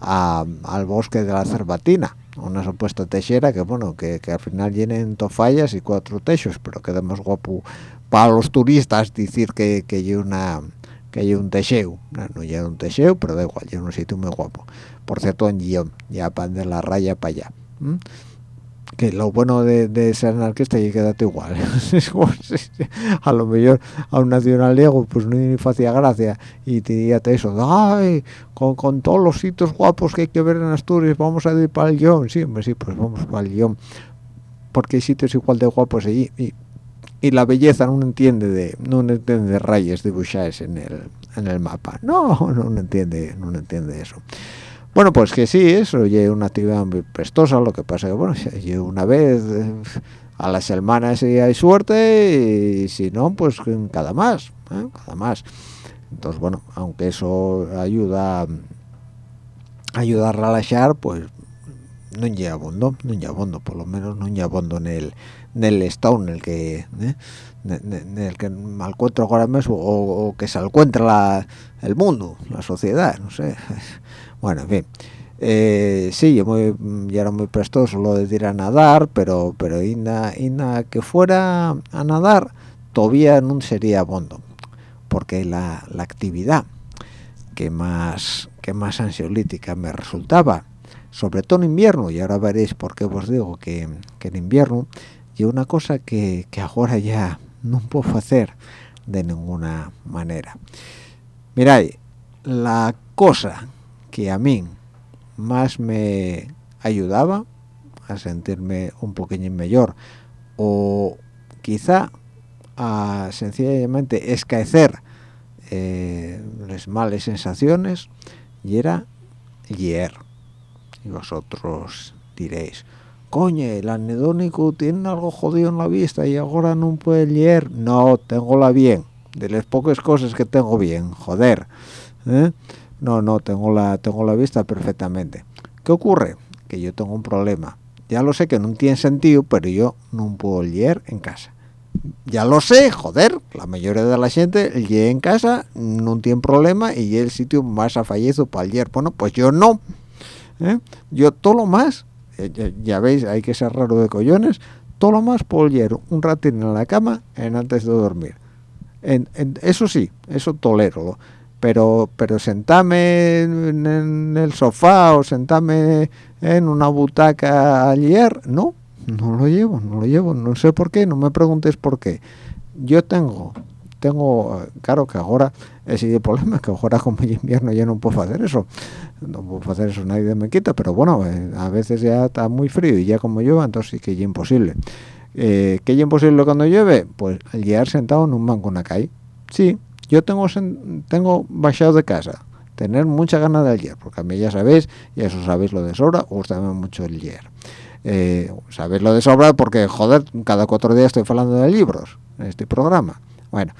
al bosque de la Cervatina una supuesta techera que bueno que, que al final llenen tofallas y cuatro techos pero quedamos guapo para los turistas decir que que hay una que hay un techeo no, no hay un techeo pero da igual yo un sitio muy guapo. Por cierto en guion ya pan de la raya para allá que lo bueno de, ser anarquista y quédate igual. A lo mejor a un nacional pues no ni hacía gracia y te diría eso ay con, todos los sitios guapos que hay que ver en Asturias vamos a ir para el guion sí hombre sí pues vamos para el guion porque hay sitios igual de guapos allí y, la belleza no entiende de no entiende de rayas dibujadas en el en el mapa. No no entiende no entiende eso bueno, pues que sí, eso es una actividad muy prestosa, lo que pasa que, bueno, yo una vez eh, a las semanas si hay suerte y si no, pues cada más, ¿eh? cada más. Entonces, bueno, aunque eso ayuda ayuda a relajar, pues no lleva bondo, no lleva bondo, por lo menos no lleva bondo en el, en el estado en el que ¿eh? en el que me ahora mismo o, que se encuentra el mundo, la sociedad, no sé. Bueno, en fin. Eh, sí, yo muy, era muy prestoso lo de ir a nadar, pero pero Ina, que fuera a nadar todavía no sería bondo, porque la, actividad que más que más ansiolítica me resultaba, sobre todo en invierno, y ahora veréis por qué os digo que, en invierno, y una cosa que, que ahora ya no puedo hacer de ninguna manera. Miráis, la cosa que a mí más me ayudaba a sentirme un poquillo mejor o quizá a sencillamente escaecer eh, las malas sensaciones y era leer y vosotros diréis coño el anedónico tiene algo jodido en la vista y ahora no puede leer no tengo la bien. De las pocas cosas que tengo bien joder ¿eh? No no tengo la tengo la vista perfectamente. Qué ocurre que yo tengo un problema. Ya lo sé que no tiene sentido pero yo no puedo leer en casa. Ya lo sé joder la mayoría de la gente lee en casa no tiene problema y el sitio más afallecido para leer bueno pues yo no ¿eh? yo todo lo más eh, ya, veis hay que ser raro de collones todo lo más puedo leer un ratín en la cama en antes de dormir. En, eso sí eso tolero pero pero sentame en, el sofá o sentame en una butaca ayer no no lo llevo no lo llevo no sé por qué no me preguntes por qué. Yo tengo tengo claro que ahora ese problema que ahora como es invierno ya no puedo hacer eso no puedo hacer eso nadie me quita pero bueno eh, a veces ya está muy frío y ya como llueva entonces sí que es imposible. Eh, ¿qué es imposible cuando llueve? pues el llegar sentado en un banco en la calle. Sí yo tengo tengo bajado de casa. Tener mucha ganas de ayer porque a mí ya sabéis y eso sabéis lo de sobra gusta mucho el ayer eh, sabéis lo de sobra porque joder cada cuatro días estoy hablando de libros en este programa. Bueno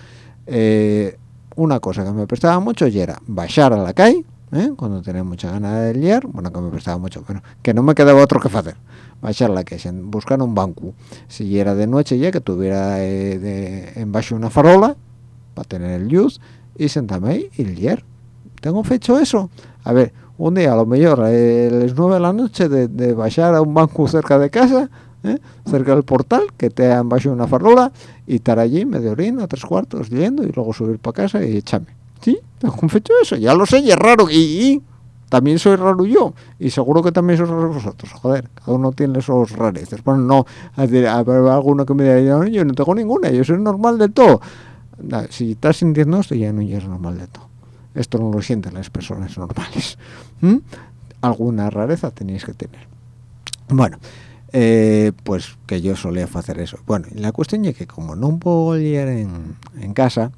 eh, una cosa que me prestaba mucho y era bajar a la calle ¿eh? cuando tenía mucha ganas de leer bueno que me prestaba mucho pero que no me quedaba otro que hacer bajar la calle buscar un banco. Si era de noche ya que tuviera en bajo una farola para tener el luz y sentarme y leer. Tengo fecho eso. A ver, un día a lo mejor a las nueve de la noche de, de bajar a un banco cerca de casa, ¿eh? cerca del portal, que te han bajado una farola y estar allí medio orina, tres cuartos, leyendo y luego subir para casa y echarme. Sí, tengo fecho eso, ya lo sé, es raro. Y, también soy raro yo y seguro que también sois raros vosotros joder cada uno tiene esos rareces bueno no habrá alguno que me diga yo no tengo ninguna yo soy normal de todo si estás sintiendo esto ya no es normal de todo. Esto no lo sienten las personas normales. Alguna rareza tenéis que tener. Bueno eh, pues que yo solía hacer eso. Bueno la cuestión es que como no puedo en, en casa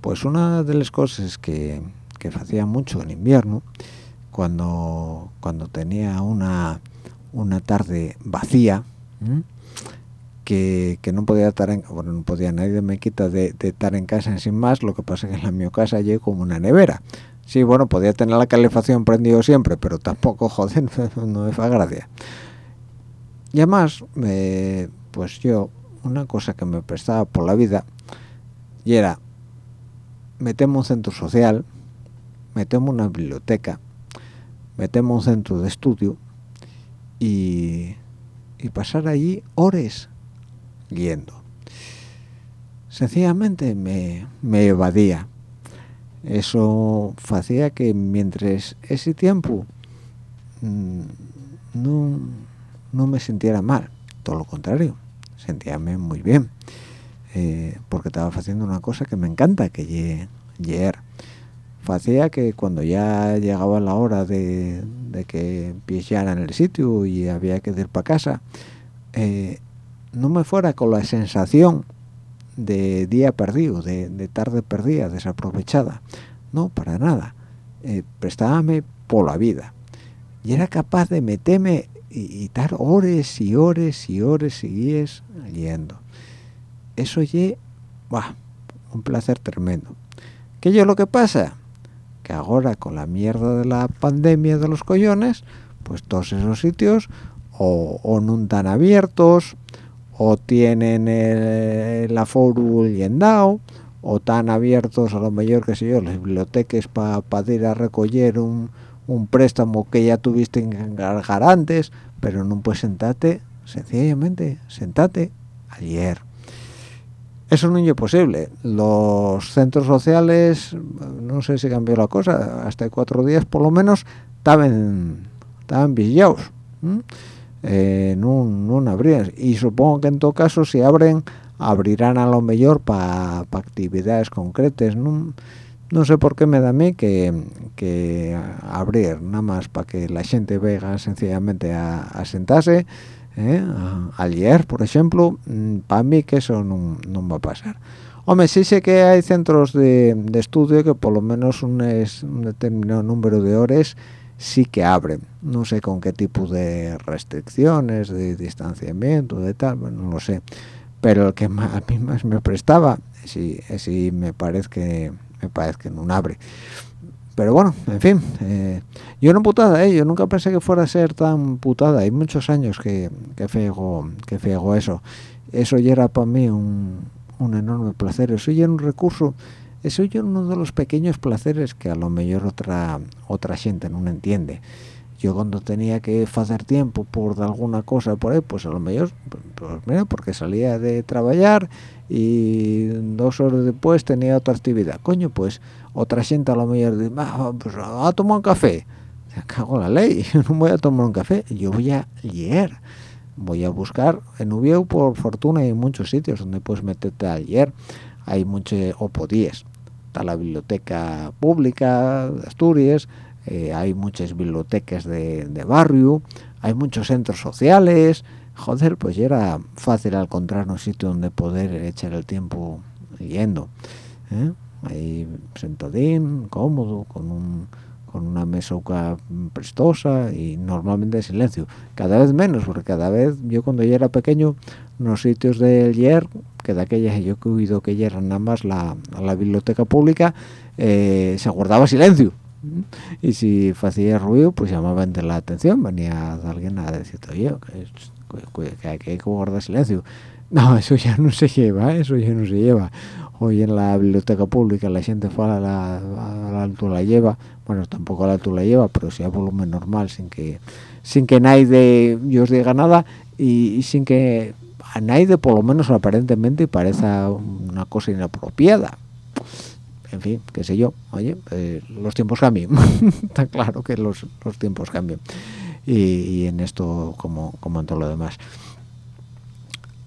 pues una de las cosas que, que hacía mucho en invierno cuando cuando tenía una una tarde vacía que, no podía estar en bueno no podía nadie me quita de, estar en casa sin más lo que pasa es que en la mi casa llegué como una nevera. Sí bueno podía tener la calefacción prendido siempre pero tampoco joder no me fa gracia. Y además pues yo una cosa que me prestaba por la vida y era metemos un centro social metemos una biblioteca metemos un centro de estudio y, y pasar allí horas Sencillamente me, evadía. eso hacía que mientras ese tiempo mm, no, no me sintiera mal todo lo contrario sentíame muy bien eh, porque estaba haciendo una cosa que me encanta que ayer hacía que cuando ya llegaba la hora de, de que en el sitio y había que ir para casa eh, no me fuera con la sensación de día perdido, de, tarde perdida, desaprovechada. No, para nada. Eh, prestábame por la vida. Y era capaz de meterme y, estar horas y horas y horas y días leyendo. Eso ye, un placer tremendo. ¿Qué yo lo que pasa? Que ahora con la mierda de la pandemia de los collones, pues todos esos sitios o, o no están abiertos, o tienen el, aforo llenado o tan abiertos a lo mejor que sé yo las bibliotecas para ir a recoger un, préstamo que ya tuviste en encargar antes pero no puedes sentarte sencillamente sentate ayer. Eso no es posible. Los centros sociales no sé si cambió la cosa hasta cuatro días por lo menos estaban estaban vigilados eh, no abrían. Y supongo que en todo caso si abren abrirán a lo mejor para pa actividades concretas. No no sé por qué me da a mí que, que abrir nada más para que la gente vega sencillamente a, a sentarse eh, a, por ejemplo mm, para mí que eso no, no va a pasar. Hombre, sí sé que hay centros de, de estudio que por lo menos un, es, un determinado número de horas sí que abren. No sé con qué tipo de restricciones, de distanciamiento, de tal, bueno, no lo sé. Pero el que más, a mí más me prestaba, sí, sí me parece que me parece que no abre. Pero bueno, en fin, eh, yo no putada, ¿eh? yo nunca pensé que fuera a ser tan putada. Hay muchos años que, que fego que fego eso. Eso ya era para mí un, un enorme placer. Eso ya era un recurso eso es uno de los pequeños placeres que a lo mejor otra otra gente no entiende. Yo cuando tenía que hacer tiempo por alguna cosa por ahí pues a lo mejor pues mira porque salía de trabajar y dos horas después tenía otra actividad. Coño pues otra gente a lo mejor dice ah, pues a tomar un café se cago la ley yo no voy a tomar un café yo voy a leer. Voy a buscar en Ubieu por fortuna hay muchos sitios donde puedes meterte a leer. Hay mucho o podías está la biblioteca pública de Asturias, eh, hay muchas bibliotecas de, barrio, hay muchos centros sociales, joder, pues ya era fácil encontrar un sitio donde poder echar el tiempo yendo. ¿eh? Ahí sentadín, cómodo, con un con una mesoca prestosa y normalmente silencio. Cada vez menos, porque cada vez, yo cuando ya era pequeño, en los sitios del YER, que de aquellas yo he oído que ya eran nada más la, la biblioteca pública, eh, se guardaba silencio. Y si hacía ruido, pues llamaban de la atención, venía alguien a decirte, oye, que, hay que guardar silencio. No, eso ya no se lleva, eso ya no se lleva hoy en la biblioteca pública la gente fala a la, alto la lleva. Bueno tampoco a la alto la lleva pero sí a volumen normal sin que sin que nadie yo os diga nada y, sin que a nadie por lo menos aparentemente parezca una cosa inapropiada. En fin qué sé yo oye eh, los tiempos cambian está claro que los, los tiempos cambian y, en esto como como en todo lo demás.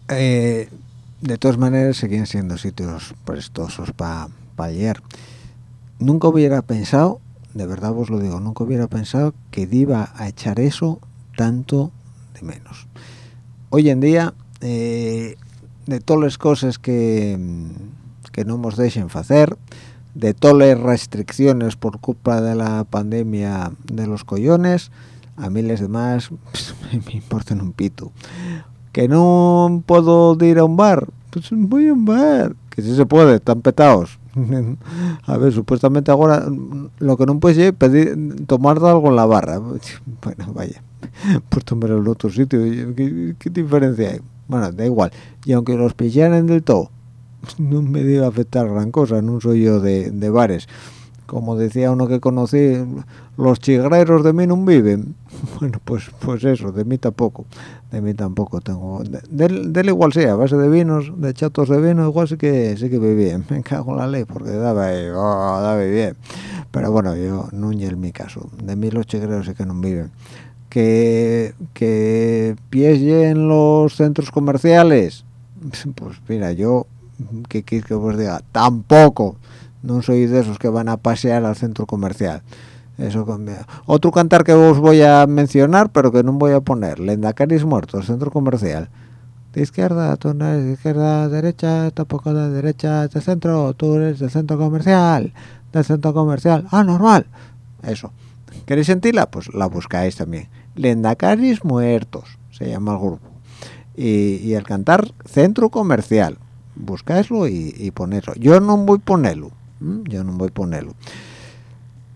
Eh, de todas maneras siguen siendo sitios prestosos para ayer. Nunca hubiera pensado de verdad os lo digo nunca hubiera pensado que iba a echar eso tanto de menos. Hoy en día eh, de todas las cosas que que no nos dejen hacer de todas las restricciones por culpa de la pandemia de los collones a miles de más me importan un pito que no puedo ir a un bar. Pues voy a un bar que si se puede están petados. A ver supuestamente ahora lo que no puedes es pedir tomar algo en la barra. Bueno vaya pues tomar en otro sitio ¿Qué, diferencia hay bueno da igual. Y aunque los pillaran del todo no me debe afectar gran cosa no soy yo de, bares como decía uno que conocí los chigreros de mí no viven bueno pues pues eso de mí tampoco de mí tampoco tengo. De, igual sea a base de vinos de chatos de vino igual sí que sí que bien. Me cago en la ley porque daba oh, daba bien. Pero bueno yo no en mi caso. De mí los chigreros sí que no viven. Que que pies en los centros comerciales pues mira yo que que os diga tampoco no soy de esos que van a pasear al centro comercial eso cambia. Otro cantar que os voy a mencionar, pero que no voy a poner. Lendacaris muertos, centro comercial. De izquierda, tú no eres de izquierda, derecha, tampoco de derecha, de centro, tú eres del centro comercial, del centro comercial. Ah, normal. Eso. ¿Queréis sentirla? Pues la buscáis también. Lendacaris muertos, se llama el grupo. Y, y el cantar centro comercial. Buscáislo y, y. Yo no voy a ponerlo. Yo no voy a ponerlo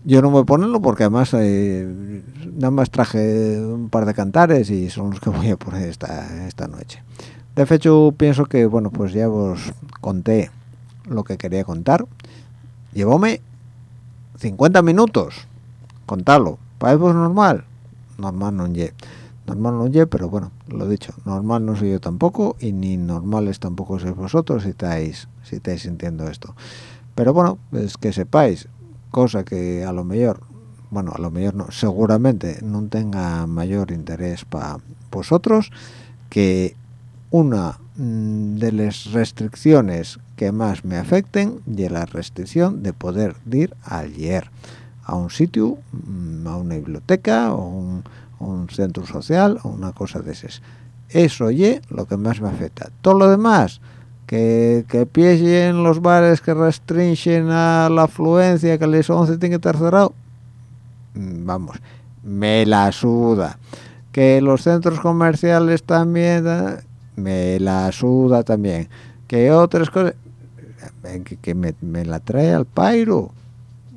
yo no voy a ponerlo porque además eh, nada más traje un par de cantares y son los que voy a poner esta, esta noche. De hecho, pienso que, bueno, pues ya os conté lo que quería contar. Llevóme 50 minutos contarlo. ¿Para vos normal? Normal no ye. Normal no ye, pero bueno, lo dicho, normal no soy yo tampoco y ni normales tampoco sois vosotros si estáis, si estáis sintiendo esto. Pero bueno, es que sepáis, cosa que a lo mejor bueno a lo mejor no seguramente no tenga mayor interés para vosotros que una mm, de las restricciones que más me afecten y la restricción de poder ir ayer a un sitio mm, a una biblioteca o un, un centro social o una cosa de esas. Eso oye lo que más me afecta. Todo lo demás que, que en los bares que restringen a la afluencia, que les 11 tiene que estar cerrado, mm, vamos, me la suda. Que los centros comerciales también, eh, me la suda también. Que otras cosas, que, me, la trae al pairo,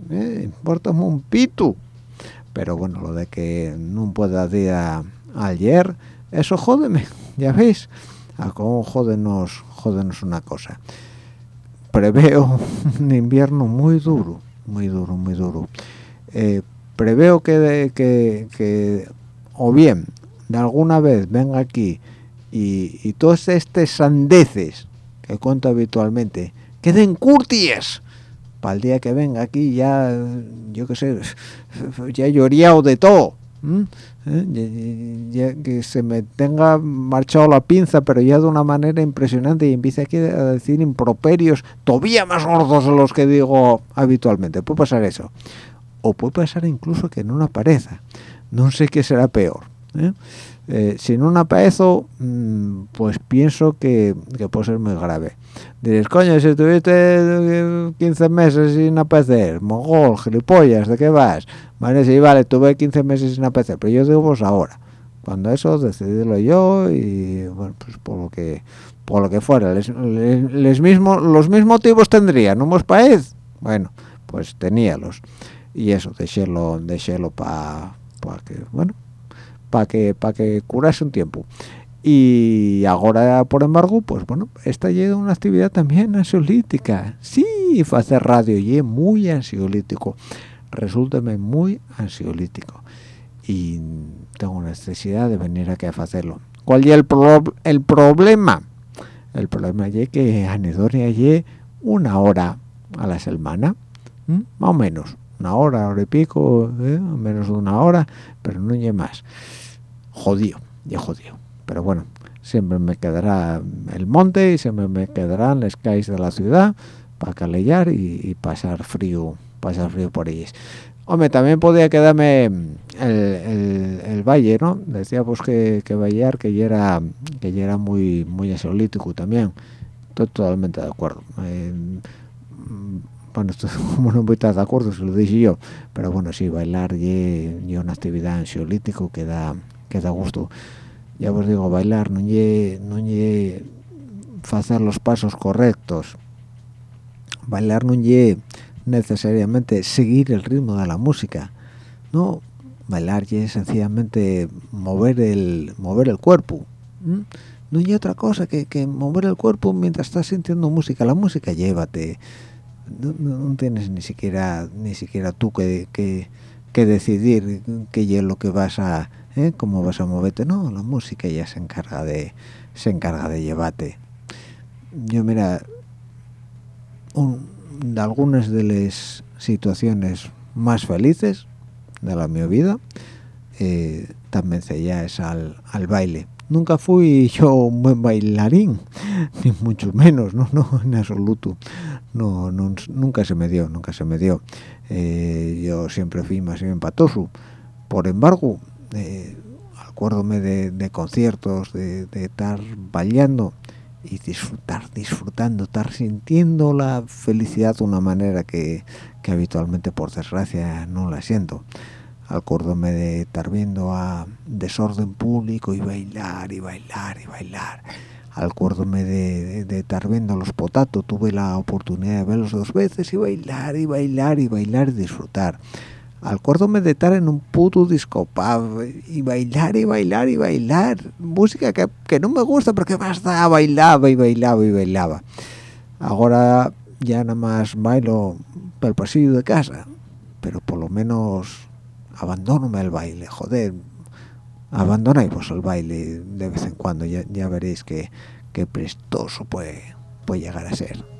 eh, importa un pito. Pero bueno, lo de que no pueda ir ayer, eso jódeme, ya veis a cómo jodenos, jodenos una cosa. Preveo un invierno muy duro, muy duro, muy duro. Eh, preveo que, que, que, o bien, de alguna vez venga aquí y, y todos estos sandeces que cuento habitualmente queden curties para el día que venga aquí ya, yo qué sé, ya he de todo ¿Eh? Ya, que se me tenga marchado la pinza pero ya de una manera impresionante y empiece aquí a decir improperios todavía más gordos de los que digo habitualmente. Puede pasar eso. O puede pasar incluso que no aparezca no sé qué será peor ¿eh? Eh, si no aparezo mm, pues pienso que, puede ser muy grave diréis coño si estuviste 15 meses sin aparecer mogol gilipollas de qué vas Vale, sí, vale, tuve 15 meses sin aparecer, pero yo digo vos ahora. Cuando eso, decidílo yo y, bueno, pues por lo que por lo que fuera. Les, les, mismo, los mismos motivos tendría, ¿no mos paez? Bueno, pues teníalos. Y eso, déjelo, déjelo para pa que, bueno, para que, para que curase un tiempo. Y ahora, por embargo, pues bueno, esta llega una actividad también ansiolítica. Sí, hacer radio y muy ansiolítico resulta muy ansiolítico y tengo necesidad de venir aquí a hacerlo. ¿Cuál es el, el problema? El problema es que anedonia allí una hora a la semana, más o menos, una hora, hora y pico, ¿eh? menos de una hora, pero no hay más. Jodido, ya jodido. Pero bueno, siempre me quedará el monte y siempre me quedarán las calles de la ciudad para calellar y pasar frío pasar frío por ellos. Hombre, también podía quedarme el, el, valle, ¿no? Decía pues que, que Vallar, que ya era, que era muy, muy también. Estoy totalmente de acuerdo. Eh, bueno, esto, como no voy a estar de acuerdo, se lo dije yo. Pero bueno, sí, bailar y una actividad ansiolítico que da, que da gusto. Ya os digo, bailar no es no hacer los pasos correctos. Bailar no es necesariamente seguir el ritmo de la música no bailar es sencillamente mover el mover el cuerpo no hay otra cosa que, que, mover el cuerpo mientras estás sintiendo música la música llévate no, tienes ni siquiera ni siquiera tú que, que, que decidir qué es lo que vas a ¿eh? cómo vas a moverte no la música ya se encarga de se encarga de llevarte. Yo mira de algunas de las situaciones más felices de la mi vida eh, también ya es al, al baile. Nunca fui yo un buen bailarín ni mucho menos no no en absoluto. No, nunca se me dio nunca se me dio. Eh, yo siempre fui más bien patoso. Por embargo acuérdome de, conciertos de, estar bailando y disfrutar disfrutando estar sintiendo la felicidad de una manera que, que habitualmente por desgracia no la siento. Acuérdome de estar viendo a desorden público y bailar y bailar y bailar. Acuérdome de, de, estar viendo a los potatos. Tuve la oportunidad de verlos dos veces y bailar y bailar y bailar y disfrutar acuérdome de estar en un puto disco y bailar y bailar y bailar. Música que, que no me gusta porque basta bailaba y bailaba y bailaba. Ahora ya nada más bailo el pasillo de casa pero por lo menos abandónome el baile, joder, abandonáis el baile de vez en cuando, ya, ya veréis que, que prestoso puede, puede llegar a ser.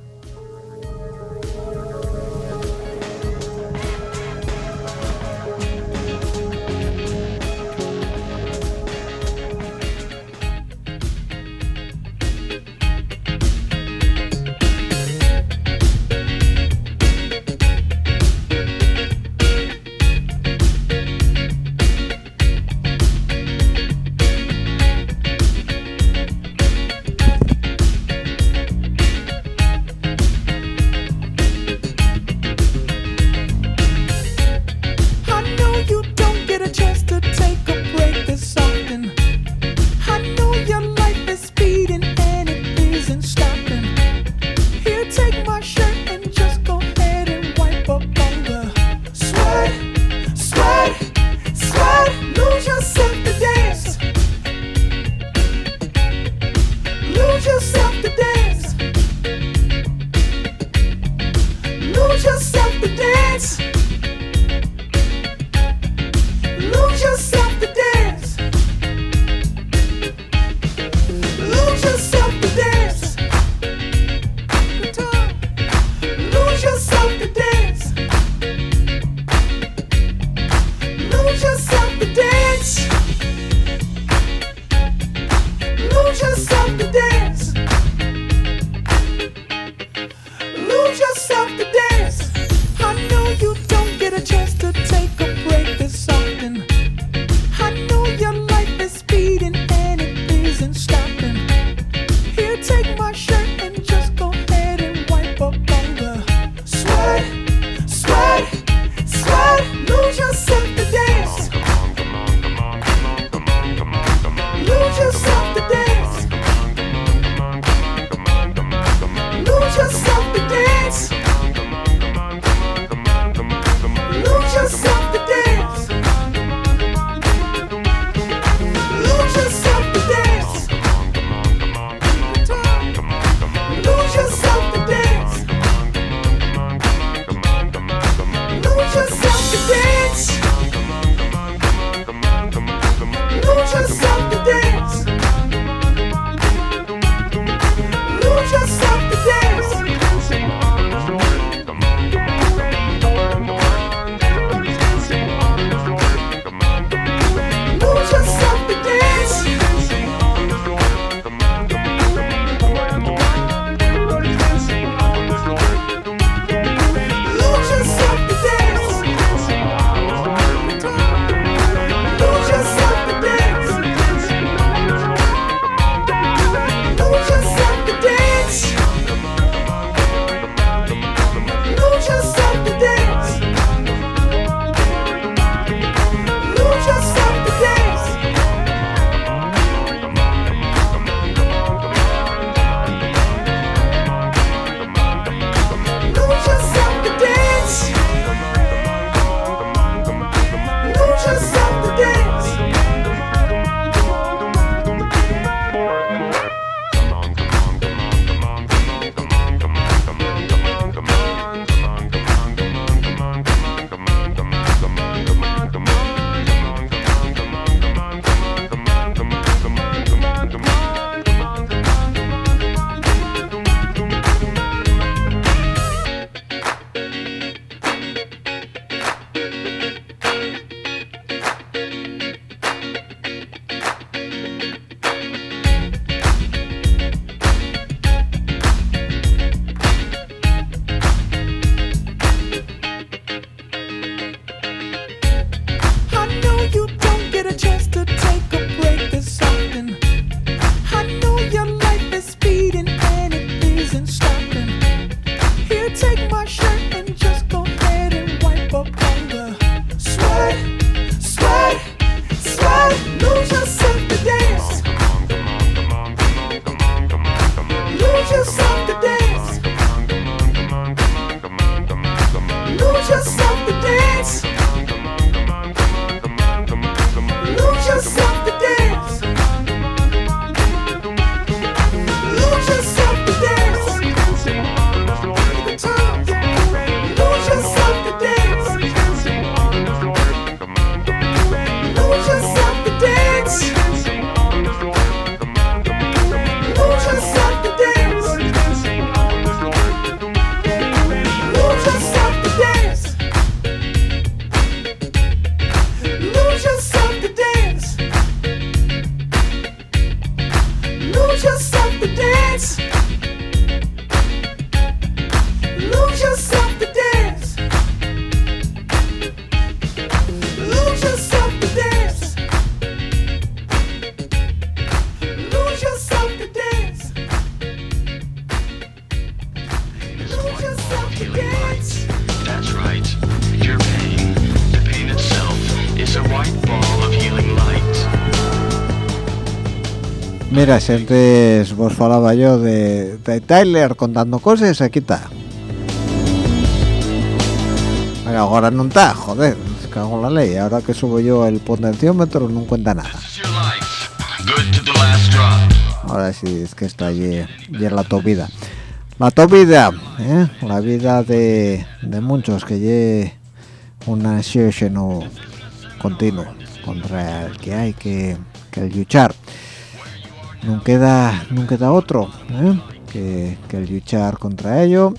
Mira, antes vos falaba yo de, de Tyler contando cosas, aquí está. Pero ahora no está, joder, cago en la ley. Ahora que subo yo el potenciómetro no cuenta nada. Ahora sí, es que está allí, allí la top vida. La top vida, ¿eh? la vida de, de muchos que lleve una no continuo contra el que hay que, que luchar. No queda, no queda otro ¿eh? que, que luchar contra ello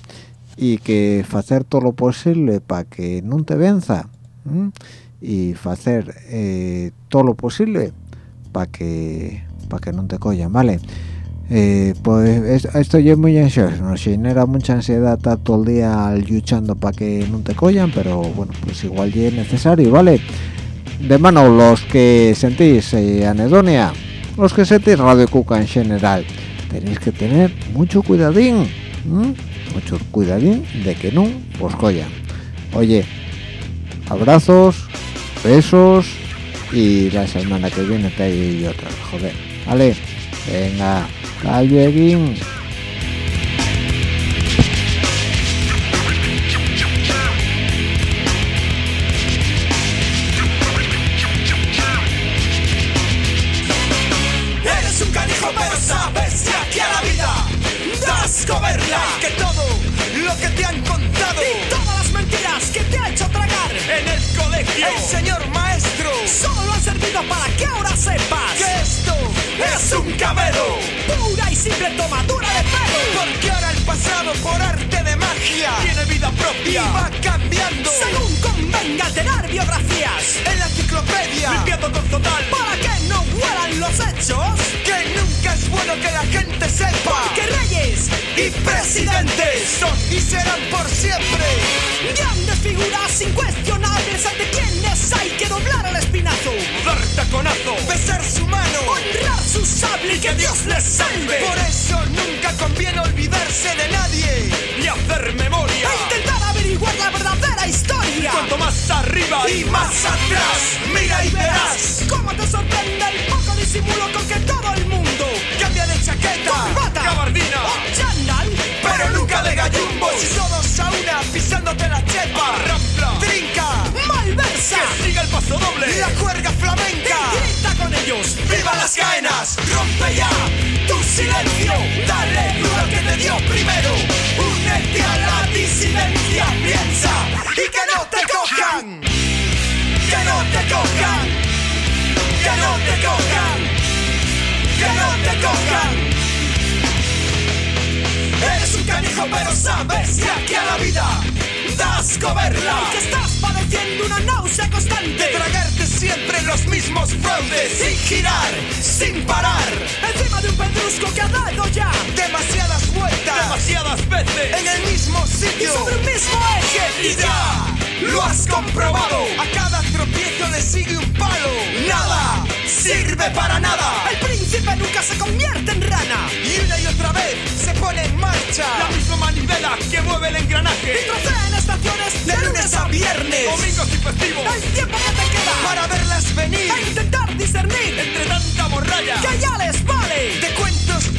y que hacer todo lo posible para que no te venza ¿eh? y hacer eh, todo lo posible para que para que no te collan, ¿vale? Pues es- esto yo muy ansioso, nos genera mucha ansiedad estar todo el día luchando para que no te collan, pero bueno, pues igual ya es necesario, ¿vale? De mano, los que sentís anedonia, los que sentís Radio Cuca en general, tenéis que tener mucho cuidadín, mucho cuidadín de que no os collan. Oye, abrazos, besos y la semana que viene te hay otra, joder. Vale, venga, calleguín. Y que Dios les salve. Por eso nunca conviene olvidarse de nadie. Ni hacer memoria. E intentar averiguar la verdadera historia. Cuanto más arriba y más atrás Mira y verás Cómo te sorprende el poco disimulo con que todo el mundo Cambia de chaqueta Corbata Gabardina. O chándal Pero nunca de gallumbos. Y todos a una pisándote la chepa Rampla. Trinca Malversa. Que siga el paso doble. La cuerga flamenca. Y grita con ellos. ¡Viva las! ¡Rompe ya tu silencio! Dale duro que te dio primero. Únete a la disidencia. Piensa y que no te cojan. Que no te cojan. Que no te cojan. Que no te cojan. Eres un canijo pero sabes que aquí a la vida das coberla Que estás padeciendo una náusea constante. De tragarte siempre los mismos fraudes. Sin girar, sin parar. Encima de un pedrusco que ha dado ya Demasiadas vueltas. Demasiadas veces. En el mismo sitio. Y sobre un mismo eje. Y ya lo has comprobado. A cada tropiezo le sigue un palo. Nada sirve para nada. El príncipe nunca se convierte en rana marcha. La misma manivela que mueve el engranaje. Y trocea en estaciones de lunes a viernes. Domingos y festivos. El tiempo que te queda Para verlas venir. E intentar discernir Entre tanta morralla Que ya les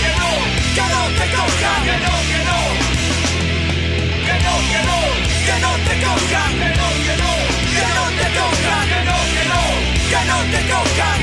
que no, que no te que no, que no, que no, que no, que no te cojan, que no, que no, que no que no, te cojan.